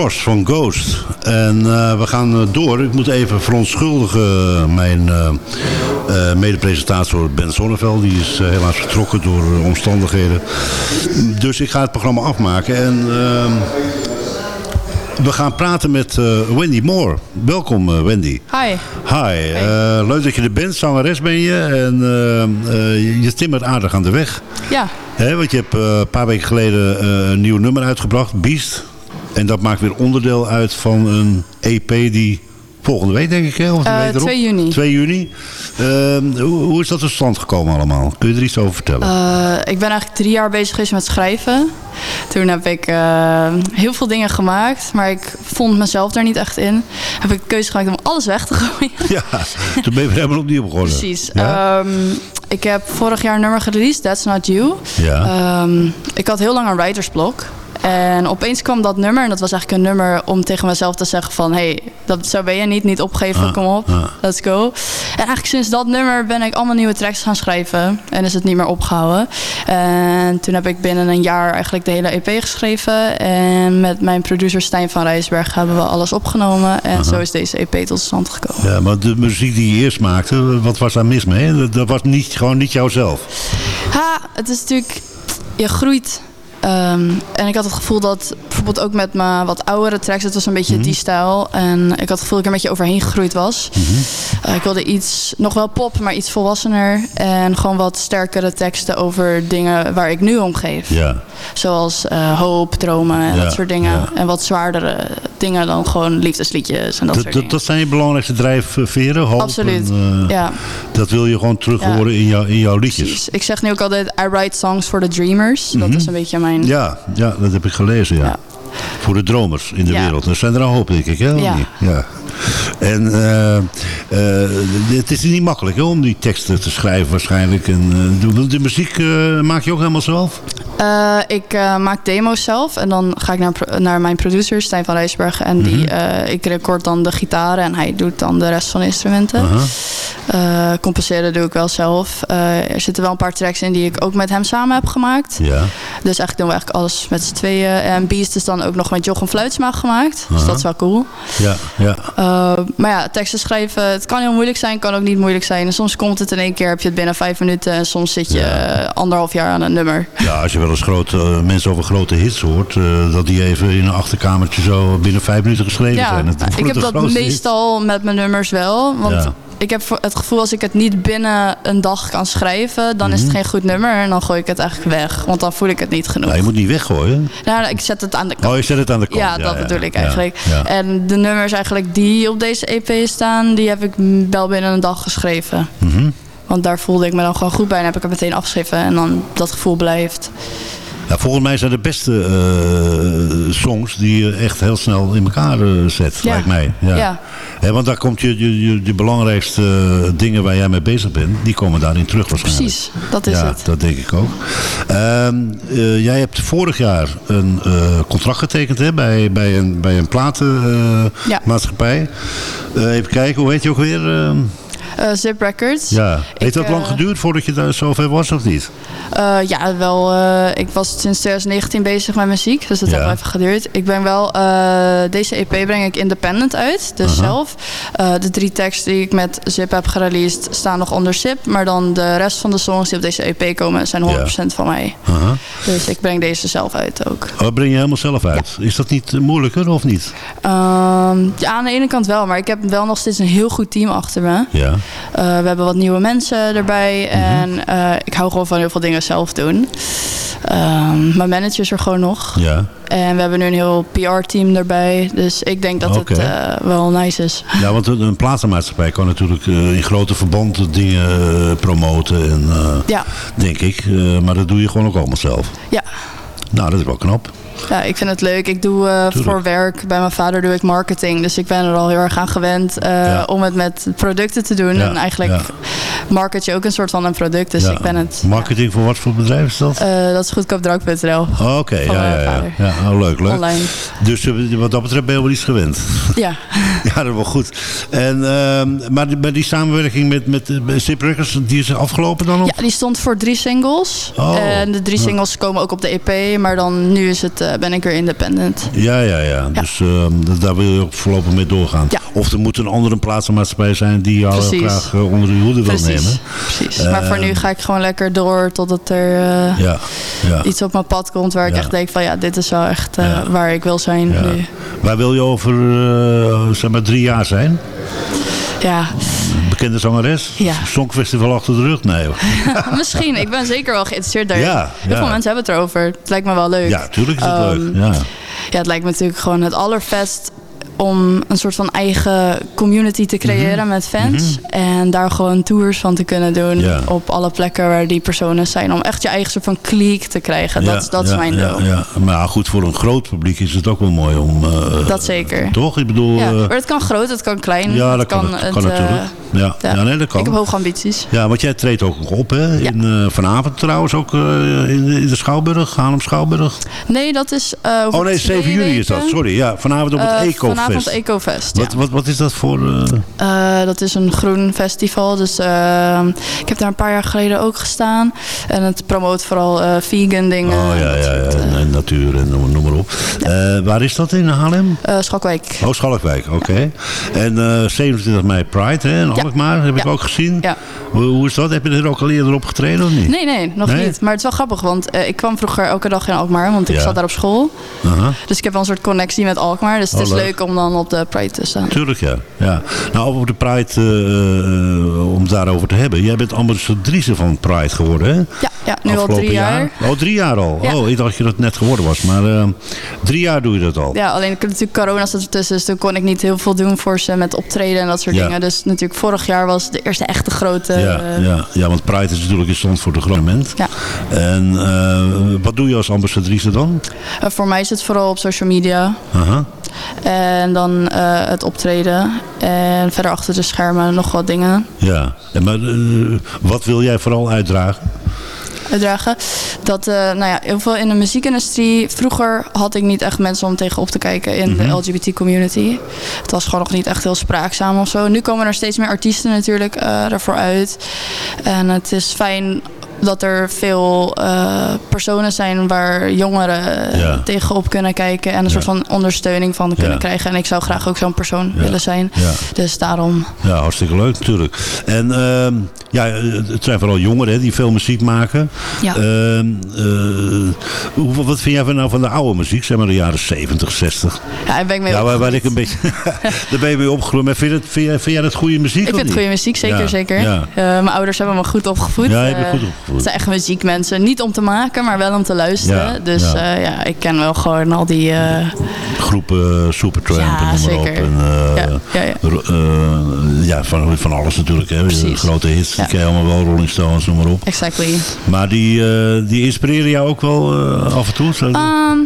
Cross van Ghost. En eh, we gaan eh, door. Ik moet even verontschuldigen mijn eh eh, mede-presentator Ben Sonneveld. Die is helaas vertrokken door omstandigheden. Dus ik ga het programma afmaken. En ehm, We gaan praten met Wendy Moore. Welkom Wendy. Hi. Hi, eh, leuk dat je er bent. Zangeres ben je en je- timmert aardig aan de weg. Ja, want je hebt een paar weken geleden een nieuw nummer uitgebracht, Beast. En dat maakt weer onderdeel uit van een EP die volgende week denk ik, hè? Of die Eh, week erop? 2 juni. 2 juni. Ehm, hoe, hoe is dat tot stand gekomen allemaal? Kun je er iets over vertellen? eh, ik ben eigenlijk drie jaar bezig geweest met schrijven. Toen heb ik eh, heel veel dingen gemaakt, maar ik vond mezelf daar niet echt in. Heb ik de keuze gemaakt om alles weg te gooien. ja, toen ben je helemaal opnieuw begonnen. Precies. Ja? Ehm, ik heb vorig jaar een nummer gereleased, That's Not You. Ja. Ehm, ik had heel lang een writersblok. En opeens kwam dat nummer. En dat was eigenlijk een nummer om tegen mezelf te zeggen van... hey, dat, zo ben je niet, niet opgeven, Ah, kom op, ah. let's go. En eigenlijk sinds dat nummer ben ik allemaal nieuwe tracks gaan schrijven. En is het niet meer opgehouden. En toen heb ik binnen een jaar eigenlijk de hele EP geschreven. En met mijn producer Stijn van Rijsberg hebben we alles opgenomen. En zo is deze EP tot stand gekomen. Ja, maar de muziek die je eerst maakte, wat was daar mis mee? Dat, dat was niet, gewoon niet jouzelf. Ha, het is natuurlijk... Je groeit. Ehm, en ik had het gevoel dat bijvoorbeeld ook met mijn wat oudere tracks... het was een beetje die stijl. En ik had het gevoel dat ik er een beetje overheen gegroeid was. Eh, ik wilde iets, nog wel pop, maar iets volwassener. En gewoon wat sterkere teksten over dingen waar ik nu om geef. Zoals eh, hoop, dromen en Ja, dat soort dingen. ja. En wat zwaardere dingen dan gewoon liefdesliedjes en dat, Dat, soort dat, dingen. dat zijn je belangrijkste drijfveren? Hoop Absoluut, en, eh, ja. Dat wil je gewoon terug horen in, jou, in jouw liedjes. Precies. Ik zeg nu ook altijd, I write songs for the dreamers. Dat is een beetje mijn... Ja, ja, dat heb ik gelezen, ja. Ja. Voor de dromers in de Ja. wereld. Er zijn er een hoop, denk ik, hè? Ja. ja. En eh, eh, het is niet makkelijk hè, om die teksten te schrijven waarschijnlijk. En, eh, de, de muziek maak je ook helemaal zelf? Ik maak demo's zelf en dan ga ik naar, naar mijn producer Stijn van Rijsbergen. En die, eh, ik record dan de gitaren en hij doet dan de rest van de instrumenten. Eh, compenseren doe ik wel zelf. Eh, er zitten wel een paar tracks in die ik ook met hem samen heb gemaakt. Ja. Dus eigenlijk doen we eigenlijk alles met z'n tweeën. En Beast is dan ook nog met Jochem Fluitsma gemaakt. Dus dat is wel cool. Ja, ja. Uh, maar ja, teksten schrijven, het kan heel moeilijk zijn, kan ook niet moeilijk zijn. En soms komt het in één keer, heb je het binnen vijf minuten. En soms zit je eh, anderhalf jaar aan een nummer. ja, als je wel eens grote, eh, mensen over grote hits hoort, eh, dat die even in een achterkamertje zo binnen vijf minuten geschreven Ja, zijn. Ik heb dat hit. meestal met mijn nummers wel. Want Ja. Ik heb het gevoel als ik het niet binnen een dag kan schrijven, dan Mhm. is het geen goed nummer. En dan gooi ik het eigenlijk weg, want dan voel ik het niet genoeg. Ja, je moet niet weggooien. Nou, ik zet het aan de kant. Oh, je zet het aan de kant. Ja, dat bedoel ik eigenlijk. En de nummers eigenlijk die op deze EP staan, die heb ik wel binnen een dag geschreven. Mhm. Want daar voelde ik me dan gewoon goed bij en heb ik het meteen afgeschreven. En dan dat gevoel blijft. Ja, volgens mij zijn de beste eh, songs die je echt heel snel in elkaar eh, zet, Ja. lijkt mij. Ja. Ja. Hè, want daar komt je, je, je, belangrijkste eh, dingen waar jij mee bezig bent, die komen daarin terug waarschijnlijk. Precies, dat is ja, het. dat denk ik ook. Ehm, eh, jij hebt vorig jaar een eh, contract getekend hè, bij, bij een, bij een Ja. platenmaatschappij. even kijken, hoe heet je ook weer? Eh, Zip Records. ja. Heeft Ik, dat lang eh, geduurd voordat je daar zover was of niet? Eh, ja, wel. ik was sinds 2019 bezig met muziek, dus dat Ja. heeft wel even geduurd. Ik ben wel, deze EP breng ik independent uit, dus zelf. De drie teksten die ik met Zip heb gereleased staan nog onder Zip, maar dan de rest van de songs die op deze EP komen zijn 100% van mij. Dus ik breng deze zelf uit ook. Oh, breng je helemaal zelf uit. Is dat niet moeilijker of niet? Ehm, ja, aan de ene kant wel, maar ik heb wel nog steeds een heel goed team achter me. Ja. Eh, we hebben wat nieuwe mensen erbij. Mhm. En eh, ik hou gewoon van heel veel dingen zelf doen. Ehm, mijn manager is er gewoon nog. Ja. En we hebben nu een heel PR-team erbij. Dus ik denk dat het eh, wel nice is. Ja, want een, platenmaatschappij kan natuurlijk in grote verband dingen promoten. En, Ja, Denk ik. Maar dat doe je gewoon ook allemaal zelf. ja. Nou, dat is wel knap. Ja, ik vind het leuk. Ik doe eh, voor werk, bij mijn vader doe ik marketing. Dus ik ben er al heel erg aan gewend eh, Ja. om het met producten te doen. Ja, En eigenlijk ja. market je ook een soort van een product. Dus ik ben het... Marketing voor wat voor bedrijf is dat? eh, dat is goedkoopdrank.nl. Oh, Oké, van ja, ja, ja. oh, leuk, leuk. Online. Dus wat dat betreft ben je wel iets gewend. Ja. ja, dat is wel goed. En, ehm, maar die, maar die samenwerking met, met eh, Zip Records, die is afgelopen dan? Of? Ja, die stond voor drie singles. Oh. En de drie singles komen ook op de EP. Maar dan nu is het, ben ik weer independent. Ja, ja, ja. Dus ehm, d- daar wil je ook voorlopig mee doorgaan. Ja. Of er moet een andere plaatsmaatschappij zijn die jou Precies. graag eh, onder de hoede wil nemen. Precies. Maar voor nu ga ik gewoon lekker door totdat er eh, Ja, ja. iets op mijn pad komt waar ik echt denk van ja, dit is wel echt eh, waar ik wil zijn Ja. nu. Waar wil je over eh, zeg maar drie jaar zijn? Ja, Bekende zangeres? Ja. Songfestival achter de rug? Nee hoor. misschien. Ik ben zeker wel geïnteresseerd daarin. Ja, Heel ja. veel mensen hebben het erover. Het lijkt me wel leuk. Ja, tuurlijk is dat Ehm, leuk. Ja. Ja, het lijkt me natuurlijk gewoon het allervetst om een soort van eigen community te creëren met fans. En daar gewoon tours van te kunnen doen Mhm. Ja. op alle plekken waar die personen zijn. Om echt je eigen soort van kliek te krijgen. dat, dat is ja, mijn ja, doel. Ja, Maar goed, voor een groot publiek is het ook wel mooi om... eh, Dat zeker. Toch? Ik bedoel... Ja, eh, maar het kan groot, het kan klein. ja, dat het kan, het, het, kan eh, natuurlijk. Ja, ja. nee, dat kan. Ik heb hoge ambities. Ja, want jij treedt ook op, hè? In, vanavond trouwens ook in, de, in de Schouwburg, Haarlem Schouwburg. Nee, dat is Oh nee, twee 7 juli is dat, sorry. Ja, vanavond op het Ecofest. Vanavond Ecofest, ja. Wat, wat, wat is dat voor... eh, Eh, dat is een groen festival. Dus eh, ik heb daar een paar jaar geleden ook gestaan. En het promoot vooral eh, vegan dingen. oh ja, ja, ja, en, en natuur en noem, noem maar op. Waar is dat in Haarlem? Schalkwijk. Oh, Schalkwijk, oké. En eh 27 mei Pride, hè, in. Alkmaar, heb ik ook gezien. Ja. Hoe, hoe is dat? Heb je er ook al eerder op getreden of niet? Nee, nee, nog Nee? niet. Maar het is wel grappig, want ik kwam vroeger elke dag in Alkmaar, want ik zat daar op school. Dus ik heb wel een soort connectie met Alkmaar. Dus het Oh, is leuk. leuk om dan op de Pride te staan. Tuurlijk, ja. ja. Nou, over de Pride, eh, eh, om het daarover te hebben. Jij bent ambassadrice van Pride geworden, hè? Ja, ja nu al drie jaar. Oh, drie jaar al. Ja. Oh, ik dacht je dat net geworden was. Maar eh, drie jaar doe je dat al. Ja, alleen natuurlijk corona zat ertussen, dus toen kon ik niet heel veel doen voor ze met optreden en dat soort Ja. dingen. Dus natuurlijk vorig jaar was de eerste echte grote... Ja, ja, ja, want Pride is natuurlijk in stand voor de gouvernement. Ja. En wat doe je als ambassadrice dan? voor mij is het vooral op social media. Aha. En dan eh, het optreden. En verder achter de schermen nog wat dingen Ja, En maar eh, wat wil jij vooral uitdragen? uitdragen. Dat, eh, nou ja, heel veel in de muziekindustrie. Vroeger had ik niet echt mensen om tegenop te kijken in Mhm. de LGBT community. Het was gewoon nog niet echt heel spraakzaam of zo. Nu komen er steeds meer artiesten natuurlijk ervoor uit. En het is fijn dat er veel eh, personen zijn waar jongeren Ja. tegenop kunnen kijken. En een soort van ondersteuning van kunnen Ja. krijgen. En ik zou graag ook zo'n persoon willen zijn. Dus daarom. Ja, hartstikke leuk natuurlijk. En ehm, ja, het zijn vooral jongeren hè, die veel muziek maken. Ja. Ehm, eh, hoe- wat vind jij van, nou van de oude muziek? Zeg maar de jaren 70, 60. Ja, daar ben ik mee Ja, waar, waar ik een beetje... daar ben je mee opgegroeid. Maar vind, het, vind, jij, vind jij dat goede muziek Ik of vind het goede muziek, zeker, zeker. Eh, mijn ouders hebben me goed opgevoed. Ja, je Eh, goed opgevoed. Het zijn echt muziekmensen. Niet om te maken, maar wel om te luisteren. Ja, dus ja. ja. ja, ik ken wel gewoon al die... eh, Groepen, uh, Supertramp Ja, en noem maar zeker. op. En, eh, Ja, eh, van, van alles natuurlijk. Hè. Grote hits, die ken je allemaal wel. Rolling Stones, noem maar op. exactly. Maar die, eh, die inspireren jou ook wel eh, af en toe? Ehm,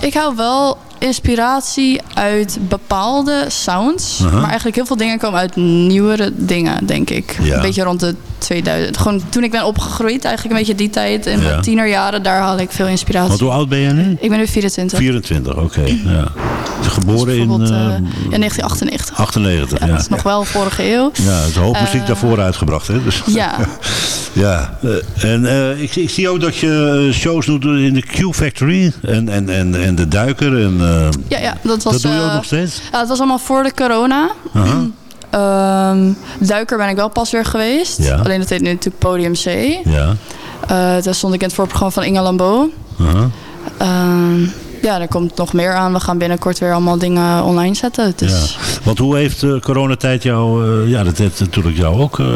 ik hou wel inspiratie uit bepaalde sounds. Maar eigenlijk heel veel dingen komen uit nieuwere dingen, denk ik. Ja. Een beetje rond de 2000. Gewoon toen ik ben opgegroeid, eigenlijk een beetje die tijd. In Ja. mijn tienerjaren, daar haal ik veel inspiratie. Want hoe oud ben jij nu? Ik ben nu 24. 24, oké. Ja. Geboren in Bijvoorbeeld, eh, eh, in 1998. 98. Ja, Ja, dat is nog wel vorige eeuw. Ja, er is hoop muziek Eh, daarvoor uitgebracht. Hè? Dus, Ja, ja. eh, en eh, ik, ik zie ook dat je eh, shows doet in de Q-Factory en, en, en, en de Duiker. En, eh, ja, ja dat was... dat doe je ook eh, nog steeds? ja, het was allemaal voor de corona. Ehm, Duiker ben ik wel pas weer geweest. Ja. Alleen dat heet nu natuurlijk Podium C. Ja. Eh daar stond ik in het voorprogramma van Inge Lambeau. Aha. Ja, er komt nog meer aan. We gaan binnenkort weer allemaal dingen online zetten. Dus Ja. Want hoe heeft de coronatijd jou, eh, ja dat heeft natuurlijk jou ook eh,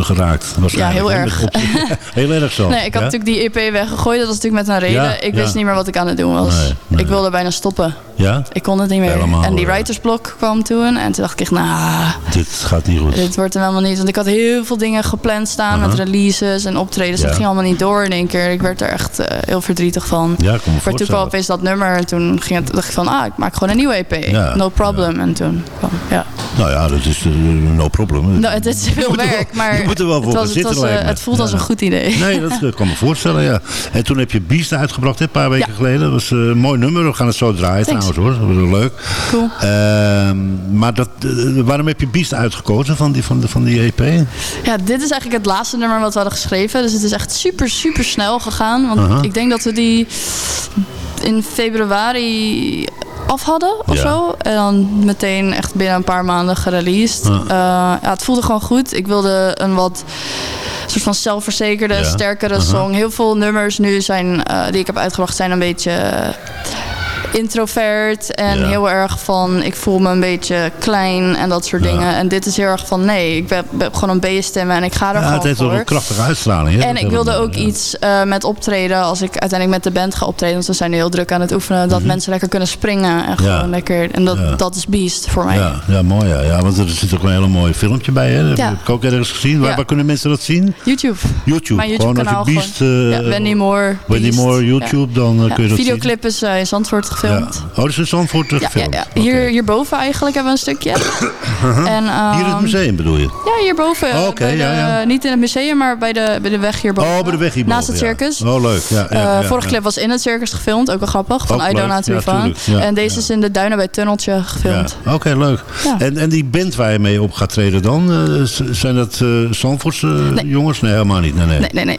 geraakt. waarschijnlijk, heel erg. heel erg zo. Nee, ik had ja? natuurlijk die EP weggegooid. Dat was natuurlijk met een reden. Ja, ik wist ja. niet meer wat ik aan het doen was. Nee, nee. Ik wilde bijna stoppen. Ja? Ik kon het niet meer. Helemaal, en die eh. writersblok kwam toen. En toen dacht ik echt, nou, Dit gaat niet goed. dit wordt hem helemaal niet. Want ik had heel veel dingen gepland staan met releases en optredens. Ja. Dat ging allemaal niet door in één keer. Ik werd er echt eh, heel verdrietig van. Ja, Ik werd toen wel opeens dat nummer. En toen ging het, dacht ik van, ah, ik maak gewoon een nieuwe EP. Ja, no problem. En toen kwam, ja. Nou ja, dat is eh, no problem. Nou, het is veel er wel- werk, maar je moet er wel voor het, was, eh, het voelt als een goed idee. Nee, dat eh, kan me voorstellen, ja. En toen heb je Beast uitgebracht, hè, een paar weken geleden. Dat was een mooi nummer. We gaan het zo draaien Thanks. trouwens, hoor. Dat was leuk. Cool. Ehm, maar dat, waarom heb je Beast uitgekozen van die, van de, van die EP? Ja, dit is eigenlijk het laatste nummer wat we hadden geschreven. Dus het is echt super, super snel gegaan. Want ik denk dat we die in februari af hadden of Ja. zo. En dan meteen echt binnen een paar maanden gereleased. Ja. Eh, ja, het voelde gewoon goed. Ik wilde een wat soort van zelfverzekerde, Ja. sterkere Aha. song. Heel veel nummers nu zijn, eh, die ik heb uitgebracht zijn een beetje... introvert en Ja. heel erg van ik voel me een beetje klein en dat soort Ja. dingen. En dit is heel erg van nee, ik ben, ben gewoon een B-stem en ik ga er Ja, het gewoon heeft wel een krachtige uitstraling. Hè? En Dat ik wilde ook iets eh, met optreden als ik uiteindelijk met de band ga optreden. Want we zijn heel druk aan het oefenen. Dat mensen lekker kunnen springen en Mhm. Gewoon lekker. En dat, dat is Beast voor mij. Ja, ja, mooi. Ja. ja, want er zit ook een hele mooi filmpje bij. Hè? Dat Ja. heb ik ook ergens gezien. Waar, kunnen mensen dat zien? YouTube. YouTube. Mijn gewoon YouTube als je. Beast... eh, Wendy Moore. Wendy. Moore, YouTube, dan eh, kun je dat zien. videoclip is eh, in Zandvoort Ja. Oh, is in Zandvoort Ja, ja, gefilmd. ja. Oké. Hier, hierboven eigenlijk hebben we een stukje. en, Hier in het ehm, museum bedoel je? Ja, hierboven. Oh, oké, ja, ja. Niet in het museum, maar bij de, bij de weg hierboven. Oh, bij de weg hierboven. Naast het circus. Oh, leuk. Ja, ja, Eh, vorige clip was in het circus gefilmd, ook wel grappig. Van I Don't. Know en deze is in de duinen bij Tunneltje gefilmd. Ja, Oké, leuk. En, en die band waar je mee op gaat treden dan? eh, zijn dat eh Zandvoortse Nee. jongens? Nee, helemaal niet. Nee, nee. Nee, nee, nee.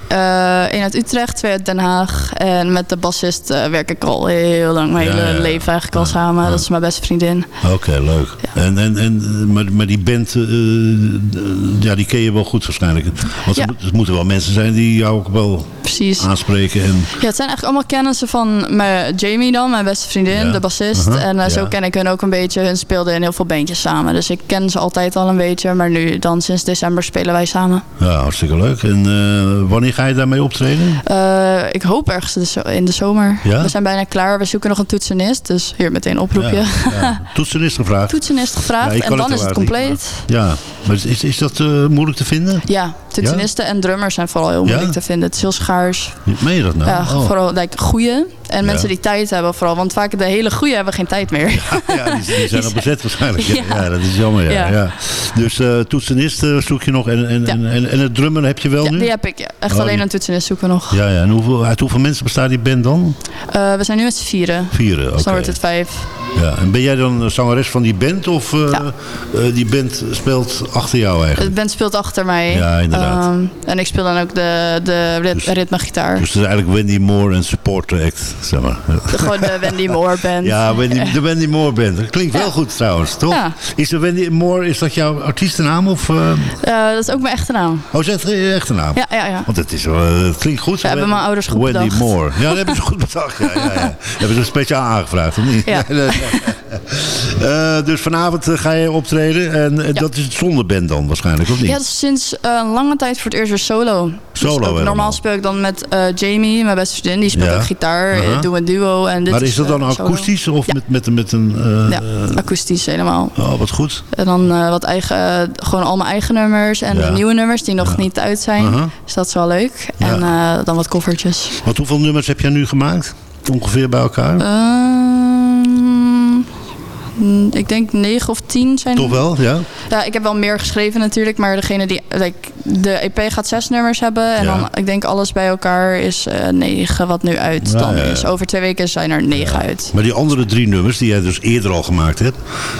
Eén uit Utrecht, twee uit Den Haag. En met de bassist werk ik al heel lang, Ja, hele ja. leven eigenlijk al samen. Dat is mijn beste vriendin. Oké, leuk. En, en, en, maar, maar die band, eh, eh, ja, die ken je wel goed waarschijnlijk. Want het moeten wel mensen zijn die jou ook wel Precies. aanspreken. En, Ja, het zijn eigenlijk allemaal kennissen van mijn, Jamie dan, mijn beste vriendin, Ja. de bassist. En eh, zo ken ik hun ook een beetje. Hun speelden in heel veel bandjes samen. Dus ik ken ze altijd al een beetje. Maar nu, dan sinds december spelen wij samen. ja, hartstikke leuk. En eh, wanneer ga je daarmee optreden? Eh, ik hoop ergens in de zomer. Ja? We zijn bijna klaar. We zoeken nog een toetsenist. Dus hier meteen oproepje. Ja. Toetsenist gevraagd. Toetsenist gevraagd en dan het is het compleet. Ja, maar is, is dat moeilijk te vinden? Ja, toetsenisten en drummers zijn vooral heel moeilijk te vinden. Het is heel Meen je dat nou? Ja, Oh. Vooral like, goeie. En mensen die tijd hebben vooral. Want vaak de hele goeie hebben geen tijd meer. Ja, die, die zijn al bezet waarschijnlijk. Ja, dat is jammer. Ja. Dus toetsenist eh, zoek je nog. En, en, en, en, en het drummen heb je wel Ja, nu? die heb ik. ja. Echt Oh, alleen een toetsenist zoeken nog. Ja, ja. En hoeveel, uit hoeveel mensen bestaat die band dan? Eh, we zijn nu met z'n vieren. Vieren, oké. Dus dan wordt het vijf. Ja. En ben jij dan zangeres van die band? Of eh, Ja. eh, die band speelt achter jou De eigenlijk? band speelt achter mij. Ja, inderdaad. Ehm, en ik speel dan ook de, de rit, Dus- ritmegitaar. Dus het is eigenlijk Wendy Moore en support act, zeg maar. Gewoon de Wendy Moore band. Ja, Wendy, de Wendy Moore band. Dat klinkt wel Ja. goed trouwens, toch? Ja. Is de Wendy Moore, is dat jouw artiestennaam? Of, eh, dat is ook mijn echte naam. oh, is dat je echte naam? Ja, ja, ja. Want het, is, wel, het klinkt goed. Ja, hebben mijn ouders goed Wendy bedacht. Moore. Ja, dat hebben ze goed bedacht. Ja, ja, ja. hebben ze speciaal aangevraagd, of niet? Ja. Eh, dus vanavond eh, ga je optreden. En eh, Ja. dat is het zonder band dan waarschijnlijk, of niet? Ja, dat is sinds een lange tijd voor het eerst weer solo. Dus Solo helemaal. normaal speel ik dan met Jamie, mijn beste vriendin. Die speelt Ja. ook gitaar, Uh-huh. doen een duo. En dit maar is dat dan akoestisch of met, met, met een... Ja, akoestisch helemaal. Oh, wat goed. En dan wat eigen, gewoon al mijn eigen nummers en nieuwe nummers die nog niet uit zijn. Uh-huh. Dus dat is wel leuk. En dan wat koffertjes. Want hoeveel nummers heb jij nu gemaakt? Ongeveer bij elkaar? Ehm, ik denk negen of tien zijn Toch wel, ja? Ja, ik heb wel meer geschreven natuurlijk, maar degene die like, de EP gaat zes nummers hebben en Ja. dan ik denk alles bij elkaar is eh, negen wat nu uit Ja, dan ja, is. Over twee weken zijn er negen uit. Maar die andere drie nummers die jij dus eerder al gemaakt hebt,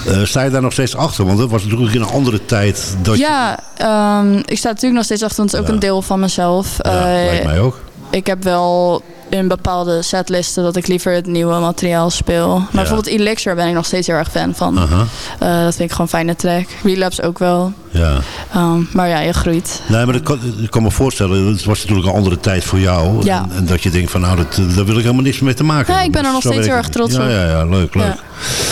eh, sta je daar nog steeds achter? Want dat was natuurlijk in een andere tijd dat je... Ja, ehm, ik sta natuurlijk nog steeds achter, want het is ook een deel van mezelf. Ja, Eh, lijkt mij ook. ik heb wel in bepaalde setlisten dat ik liever het nieuwe materiaal speel. Maar bijvoorbeeld Elixir ben ik nog steeds heel erg fan van. Eh, dat vind ik gewoon een fijne track. Relapse ook wel. Ja. Ehm, maar ja, je groeit. Nee, maar ik kan, ik kan me voorstellen, het was natuurlijk een andere tijd voor jou. Ja. En, en dat je denkt van nou, dat, daar wil ik helemaal niks mee te maken Ja, ik ben er nog Zo steeds heel erg trots op. Ja, ja, leuk, leuk.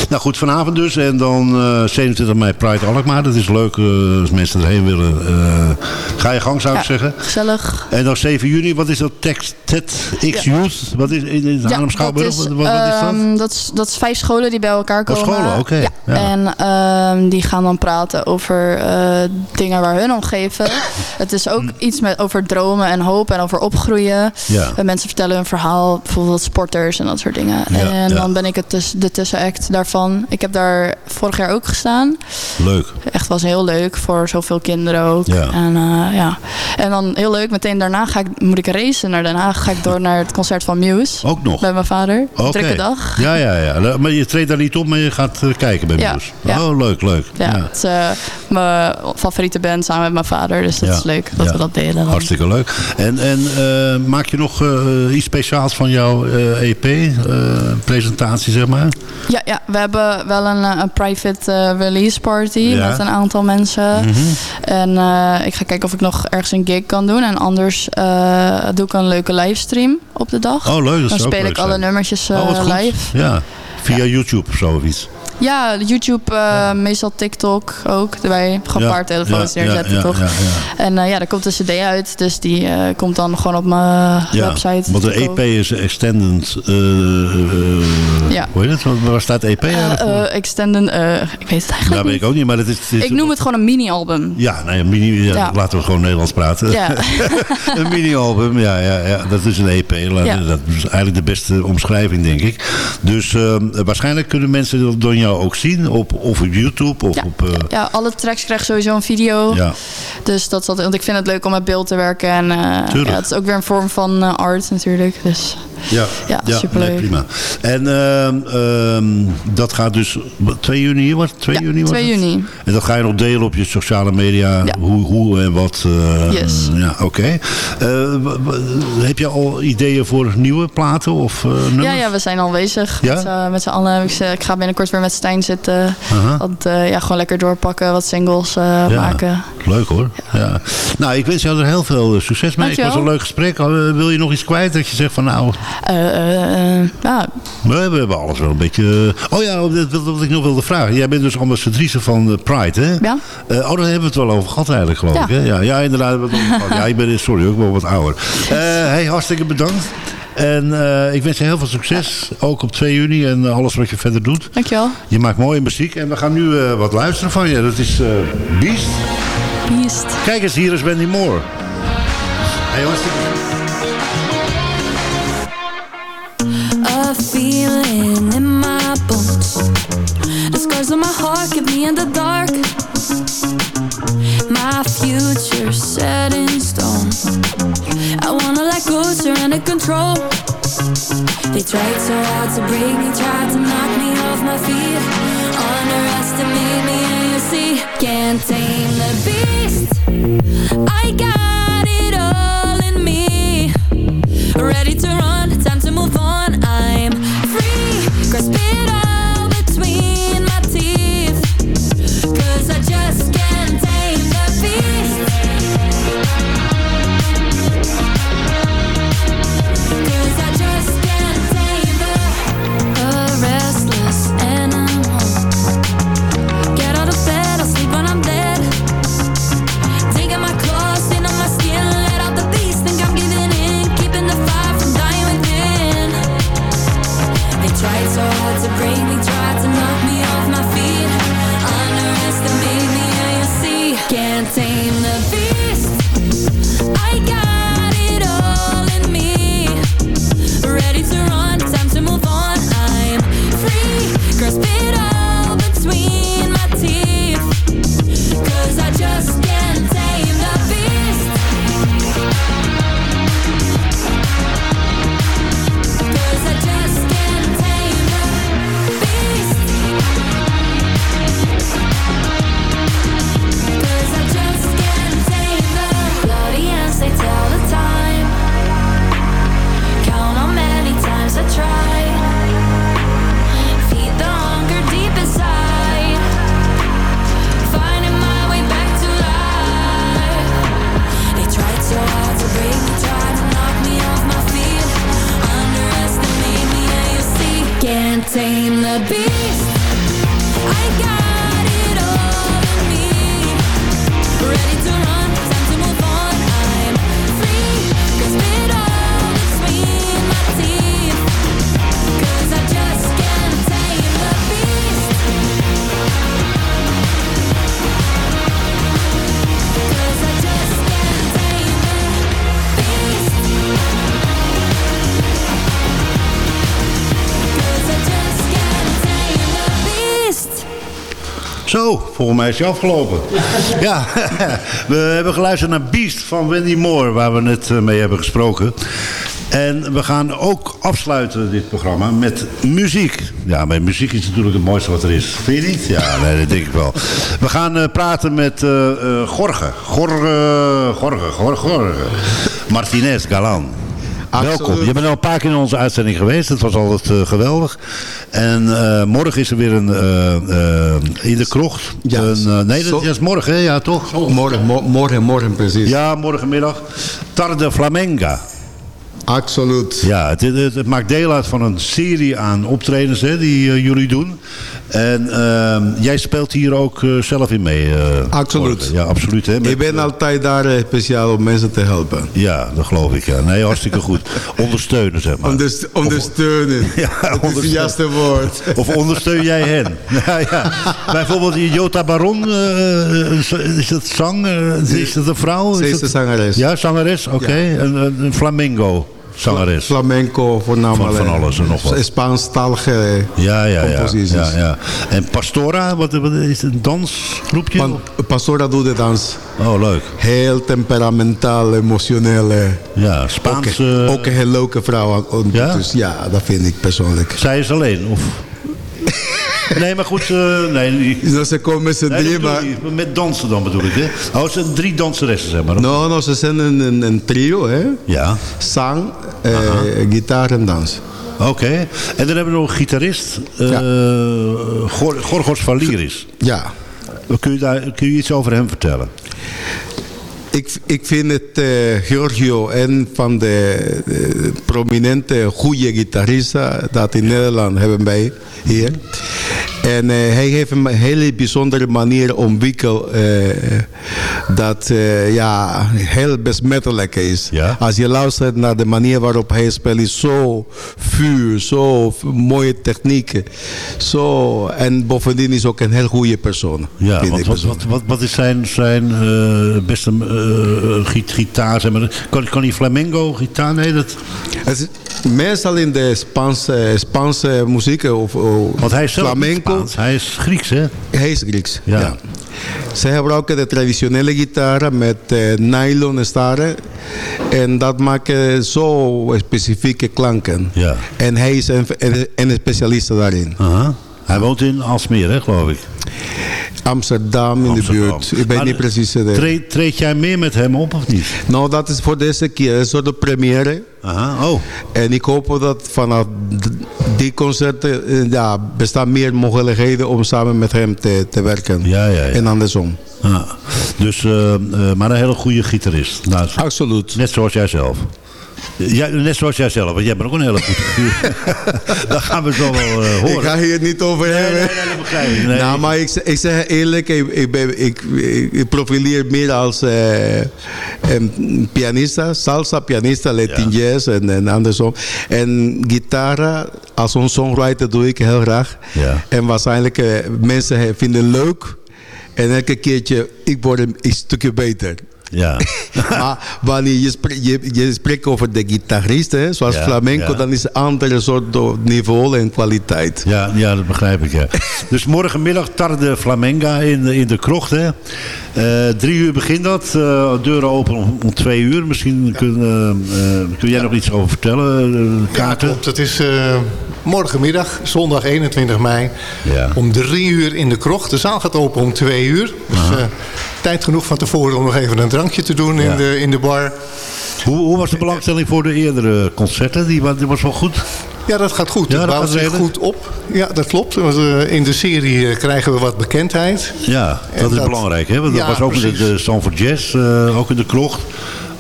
Nou goed, vanavond dus. En dan eh 27 mei Pride Alkmaar. Dat is leuk eh, als mensen erheen willen. eh, ga je gang, zou ik zeggen. Gezellig. En dan 7 juni, wat is dat? Text, TEDx Youth? Wat is in, in Haarlem Schouwburg? Wat, is dat? ehm, dat, is, dat is vijf scholen die bij elkaar Oh, komen. scholen, oké. En ehm, die gaan dan praten over dingen waar hun om geven. Het is ook iets met, over dromen en hoop en over opgroeien. Ja. En mensen vertellen hun verhaal, bijvoorbeeld sporters en dat soort dingen. Ja, en ja. dan ben ik het tuss de tussenact daarvan. Ik heb daar vorig jaar ook gestaan. Leuk. Echt was heel leuk voor zoveel kinderen ook. Ja. En, eh, ja. en dan heel leuk, meteen daarna ga ik, moet ik racen naar Den Haag. Ga ik door naar het concert van Muse. Ook nog? Bij mijn vader. Oké. Drukke dag. Ja, ja, ja. Maar je treedt daar niet op, maar je gaat eh, kijken bij Muse. ja. Oh, leuk, leuk. Ja, Het eh, mijn favoriete band samen met mijn vader. Dus dat Ja. is leuk dat Ja. we dat delen. Dan. Hartstikke leuk. En, en eh, maak je nog eh, iets speciaals van jouw eh, EP-presentatie, zeg maar? Ja, ja, we hebben wel een, een private release party Ja. Mhm. met een aantal mensen. En eh, ik ga kijken of ik nog ergens een gig kan doen. En anders doe ik een leuke livestream op de dag. Oh, leuk. Dat Dan speel ik alle nummertjes Oh, live. Ja. Via YouTube of zoiets. Ja, YouTube, eh, meestal TikTok ook erbij. Gewoon een paar telefoons neerzetten, toch? En eh, ja, er komt een cd uit, dus die eh, komt dan gewoon op mijn website. want de EP is extended. Ja. Hoe heet het? Waar- staat EP eigenlijk extended, eh, ik weet het eigenlijk weet niet. ik ook niet, maar het is... het is- Ik noem het gewoon een mini-album. Ja, nou ja, mini, ja, laten we gewoon Nederlands praten. Ja. een mini-album, ja, ja, ja, dat is een EP. Dat is eigenlijk de beste omschrijving, denk ik. Dus eh, waarschijnlijk kunnen mensen door jou ook zien, op, of op YouTube, of Ja, op... eh, ja, alle tracks krijgen sowieso een video. ja. Dus dat altijd, want ik vind het leuk om met beeld te werken. En Tuurlijk. ja, het is ook weer een vorm van eh, art natuurlijk. Dus Ja, Ja, superleuk. nee, prima. En ehm, ehm, dat gaat dus 2 juni, het? 2 Ja, juni was 2 het? juni. En dat ga je nog delen op je sociale media, hoe, hoe en wat. Yes. Ja, oké. Heb je al ideeën voor nieuwe platen of nummers? ja, ja, we zijn al bezig met, z'n- met z'n allen. Ik ga binnenkort weer met Stijn zitten. Want eh, ja, gewoon lekker doorpakken, wat singles eh, Ja, maken. Leuk hoor. Ja. Nou, ik wens jou er heel veel eh, succes mee. Ik Dankjewel. was een leuk gesprek. Wil je nog iets kwijt? Dat je zegt van nou, ja, we we hebben alles wel een beetje... Oh ja, dat wat ik nog wilde vragen. Jij bent dus ambassadrice van Pride, hè? Ja. Oh, daar hebben we het wel over gehad eigenlijk, geloof Ja. ik. Hè? Ja, ja, inderdaad. het. Ja, ik ben, sorry, ook wel wat ouder. Hey, hartstikke bedankt. En eh, ik wens je heel veel succes. Ook op 2 juni en eh, alles wat je verder doet. dankjewel. Je maakt mooie muziek. En we gaan nu eh, wat luisteren van je. Dat is eh Beast. Beast. Kijk eens, hier is Wendy Moore. Hey, hartstikke A feeling in my bones. The scars on my heart keep me in the dark. My future set in stone. I wanna let go, surrender control. They tried so hard to break me, tried to knock me off my feet. Underestimate me, and you see, can't tame the beast. I got it all in me. Ready to run, time to move on. I'm free, grasp it all tame the beast. Zo, volgens mij is hij afgelopen. Ja, we hebben geluisterd naar Beast van Wendy Moore, waar we net eh, mee hebben gesproken. En we gaan ook afsluiten dit programma met muziek. Ja, maar muziek is natuurlijk het mooiste wat er is. Vind je niet? Ja, nee, dat denk ik wel. We gaan eh, praten met eh eh, Gorge. Gorge, Gorge, Gorge, Gorge. Martinez Galan. Welkom. Je bent al een paar keer in onze uitzending geweest. Het was altijd eh, geweldig. En eh, morgen is er weer een eh, in de krocht. Ja, een, nee, dat is morgen, hè? ja toch? Morgen, mo- morgen, morgen precies. Ja, morgenmiddag. Tarde Flamenga. Absoluut. Ja, het, het, het maakt deel uit van een serie aan optredens hè, die jullie doen. En ehm, jij speelt hier ook eh, zelf in mee. eh, Absoluut. Ja, absoluut. Hè, met- Ik ben altijd daar eh, speciaal om mensen te helpen. Ja, dat geloof ik. Ja. Nee, hartstikke goed. Ondersteunen, zeg maar. Onderst- ondersteunen. Ja, dat is het juiste woord. Of ondersteun jij hen? Ja, ja. Bijvoorbeeld die Jota Baron, eh, is dat zang? Eh, is dat een vrouw? Ze is dat- de zangeres. Ja, zangeres, oké. Een, een, een flamenco zangeres. Flamenco voornamelijk. Van- van alles en nog wat. Spaanstalige Ja, ja, ja. composities. ja, ja. En Pastora, wat, wat is het, een dansgroepje? Pan- Pastora doet de dans. oh, leuk. Heel temperamentaal, emotioneel. eh. Ja, Ook, Spaans. een- eh, ook een heel leuke vrouw. Ja? Dus ja, dat vind ik persoonlijk. zij is alleen, of... nee, maar goed, eh, nee, Dus ze komen met z'n nee, drie, maar... met dansen dan bedoel ik, hè? Oh, het zijn drie danseressen, zeg maar. No, no, ze zijn een, een, een trio, hè. Ja, Zang, eh, gitaar en dans. oké. En dan hebben we nog een gitarist, eh Gor- Gorgos Valiris. Ja. Kun je, daar, kun je iets over hem vertellen? Ik, ik vind het eh, Giorgio een van de prominente goede gitaristen dat in Nederland hebben wij hier. En eh, hij heeft een hele bijzondere manier ontwikkeld eh, dat eh, ja, heel besmettelijk is. Ja. Als je luistert naar de manier waarop hij speelt, is zo vuur, zo mooie technieken. Zo, en bovendien is ook een heel goede persoon. Ja, wat, wat, wat, wat is zijn, zijn beste gitaar? Zeg maar. kan, kan hij flamenco gitaar? Nee, dat... Het is meestal in de Spaanse, Spaanse muziek of, of Want hij is flamenco. Spaans, hij is Grieks, hè? Hij is Grieks. Ja. Ja. Ze gebruiken de traditionele gitaren met eh, nylon staren. En dat maakt zo specifieke klanken. Ja. En hij is een, een, een specialist daarin. Aha. Hij woont in Alsmeer, hè, geloof ik. Amsterdam in Amsterdam. de buurt. Ik weet niet precies. eh, Treed, treed jij meer met hem op of niet? Nou, dat is voor deze keer. Is voor de première. Aha, oh. En ik hoop dat vanaf die concerten eh, ja, bestaan meer mogelijkheden om samen met hem te, te werken. Ja, ja, ja. En andersom. Ah. Dus, eh, eh, maar een hele goede gitarist. Nou, Absoluut. net zoals jij zelf. Ja, net zoals jij zelf, want jij bent ook een hele goede gitarist. dat gaan we zo wel eh, Ik horen. ga hier niet over Nee, hebben. nee, nee, dat begrijp ik. Nee. Nou, maar ik, zeg- ik zeg eerlijk, ik, ik, ben, ik, profileer meer als eh, een pianista, salsa pianista, Latin Ja. Jazz en, en andersom. En gitaar, als een songwriter doe ik heel graag. Ja. En waarschijnlijk eh, mensen vinden het leuk. En elke keertje, ik word een, een stukje beter. Ja. maar wanneer je, spreekt, je, je spreekt over de gitarist, hè, zoals Ja, flamenco, ja. dan is het een andere soort niveau en kwaliteit. Ja, ja, dat begrijp ik, ja. Dus morgenmiddag Tarde Flamenga in, de- in de krocht, hè. Eh, drie uur begint dat. eh, deuren open om, om twee uur. Misschien kun, eh, kun jij nog iets over vertellen, Ja, kaarten? klopt. Het is eh, morgenmiddag, zondag 21 mei, Ja. om drie uur in de krocht. De zaal gaat open om twee uur. Dus eh, tijd genoeg van tevoren om nog even een drankje te doen in, de, in de bar. Hoe, hoe was de belangstelling voor de eerdere concerten? Die, wa- die was wel goed? Ja, dat gaat goed. Ja, dat bouwt zich goed op. Ja, dat klopt. Want, eh, in de serie eh, krijgen we wat bekendheid. Ja, En dat is dat- belangrijk, hè? Want dat Ja, was ook precies. de Stanford Jazz, eh, ook in de krocht.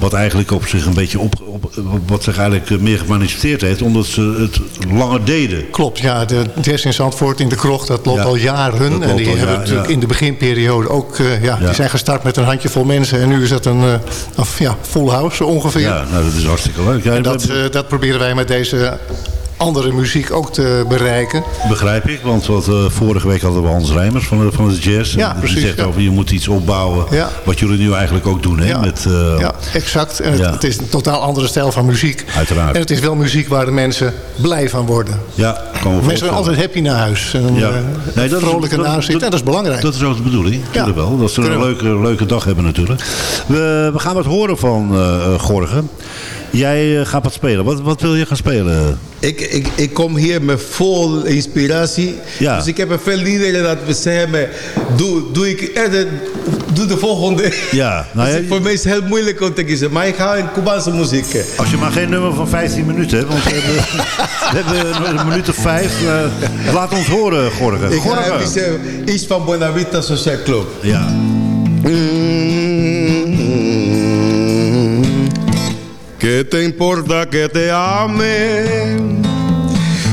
Wat eigenlijk op zich een beetje op, op wat zich eigenlijk eh, meer gemanifesteerd heeft, omdat ze het langer deden. Klopt, ja. De Jazz in Zandvoort in de krocht, dat loopt Ja, al jaren. loopt En die al hebben natuurlijk ja. in de beginperiode ook... eh, ja. Die zijn gestart met een handjevol mensen. En nu is dat een, een ja, full house zo ongeveer. Ja, nou, dat is hartstikke leuk. En dat, dat proberen wij met deze andere muziek ook te bereiken. Begrijp ik, want wat, eh, vorige week hadden we Hans Rijmers van de, van de jazz. Ja, precies, Die zegt ja. over je moet iets opbouwen. Ja. Wat jullie nu eigenlijk ook doen. Hè? Ja. Met, eh, ja, exact. En het, ja. het is een totaal andere stijl van muziek. Uiteraard. En het is wel muziek waar de mensen blij van worden. ja, kan me Mensen zijn altijd happy naar huis. En Ja. eh, Nee, dat is- vrolijk dat- ernaar zitten. dat- En dat is belangrijk. Dat is ook de bedoeling, natuurlijk wel. Dat ze een leuke, leuke dag hebben natuurlijk. We, we gaan wat horen van eh Gorgen. Jij eh, gaat wat spelen. Wat, wat wil je gaan spelen? Ik, ik, ik kom hier met vol inspiratie. Ja. Dus ik heb een veel liederen dat we zeggen, doe, doe, ik, eh, de, doe de volgende. Ja, nou Dus ja, voor mij is het heel moeilijk om te kiezen. Maar ik ga in Cubaanse muziek. eh. Als je maar geen nummer van 15 minuten hebt. Want we hebben, we hebben een minuut of vijf. eh, laat ons horen, Gorgen. Ik ga even zeggen, iets van Buenavista Social Club. Ja. ¿Qué te importa que te ame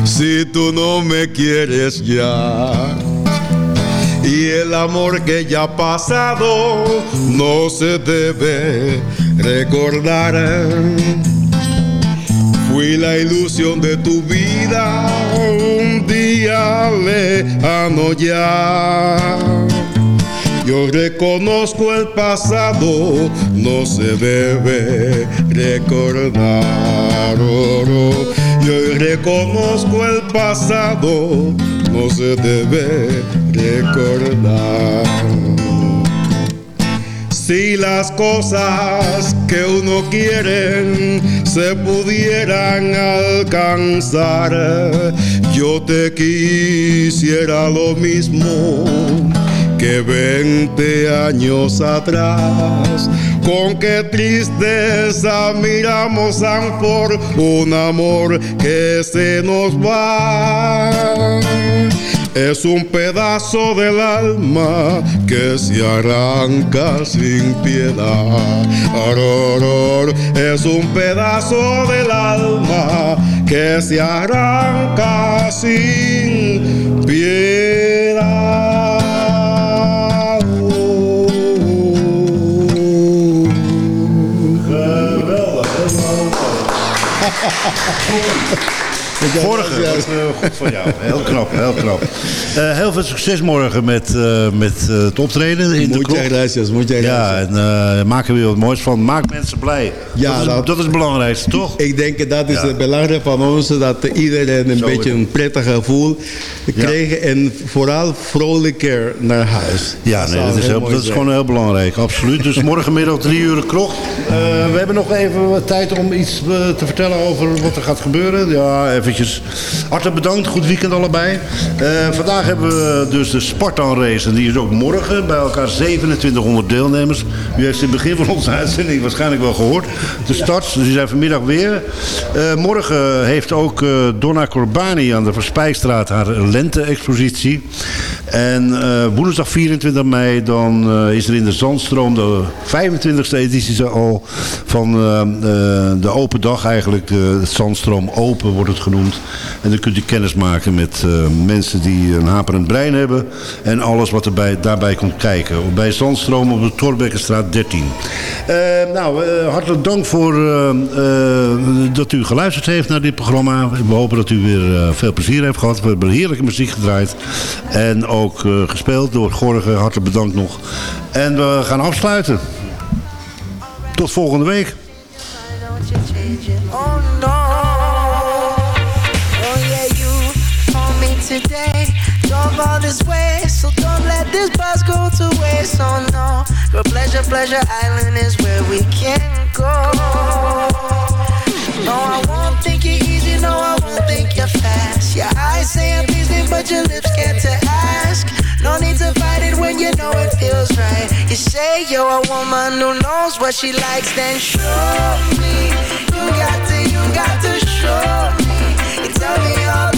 si tú no me quieres ya? Y el amor que ya ha pasado no se debe recordar. Fui la ilusión de tu vida un día lejano ya. Yo reconozco el pasado, no se debe recordar. Oh, no. Yo reconozco el pasado, no se debe recordar. Si las cosas que uno quiere se pudieran alcanzar, yo te quisiera lo mismo que 20 años atrás. Con qué tristeza miramos por un amor que se nos va. Es un pedazo del alma que se arranca sin piedad. Es un pedazo del alma que se arranca sin piedad. Thank you. Vorige, dat, eh, goed van jou. Heel knap, heel knap. Eh, heel veel succes morgen met, eh, met het optreden in de Muchas kroeg. gracias, muchas Ja, gracias. en maak er weer wat moois van. Maak mensen blij. Ja, dat, is, dat- dat is het belangrijkste, toch? Ik denk dat is Ja. het belangrijk van ons, dat iedereen een Zo beetje een prettig gevoel krijgt en vooral vrolijker naar huis. Ja, nee, zou dat is, heel dat is gewoon heel belangrijk, absoluut. Dus morgenmiddag drie uur krocht. We hebben nog even wat tijd om iets te vertellen over wat er gaat gebeuren. Ja, Hartelijk bedankt, goed weekend allebei. Eh, vandaag hebben we dus de Spartan Race en die is ook morgen. Bij elkaar 2700 deelnemers. U heeft in het begin van onze uitzending waarschijnlijk wel gehoord. De starts, dus die zijn vanmiddag weer. Eh, morgen heeft ook eh, Donna Corbani aan de Verspijkstraat haar lente-expositie. En woensdag 24 mei dan is er in de Zandstroom de 25e editie al van de open dag eigenlijk. het Zandstroom Open wordt het genoemd. En dan kunt u kennis maken met eh, mensen die een haperend brein hebben. En alles wat erbij, daarbij komt kijken. Bij Zandstroom op de Torbekkenstraat 13. Eh, nou, eh, hartelijk dank voor dat u geluisterd heeft naar dit programma. We hopen dat u weer veel plezier heeft gehad. We hebben heerlijke muziek gedraaid. En ook gespeeld door Gorge. Hartelijk bedankt nog. En we gaan afsluiten. Tot volgende week. Me today. Drove all this way, so don't let this bus go to waste. Oh no. Your pleasure, pleasure island is where we can go. No, I won't think you're easy, no, I won't think you're fast. Your eyes say I'm pleasing, but your lips scared to ask. No need to fight it when you know it feels right. You say you're a woman who knows what she likes, then show me. You got to, you got to show me. You tell me all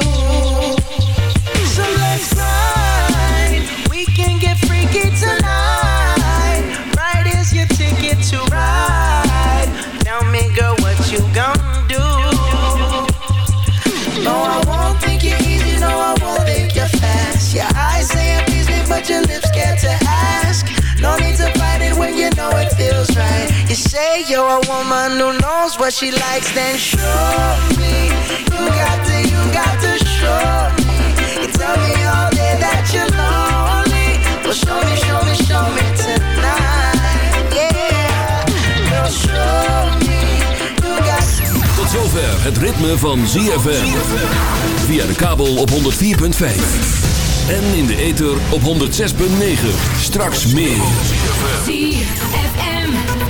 You say you're a woman who knows what she likes, then show me. You got to, you got to show me. You tell me all day that you're lonely. Well, show me, show me, show me tonight. Yeah, girl, show me. You got Tot zover het ritme van ZFM. Via de kabel op 104.5. En in de ether op 106.9. Straks meer.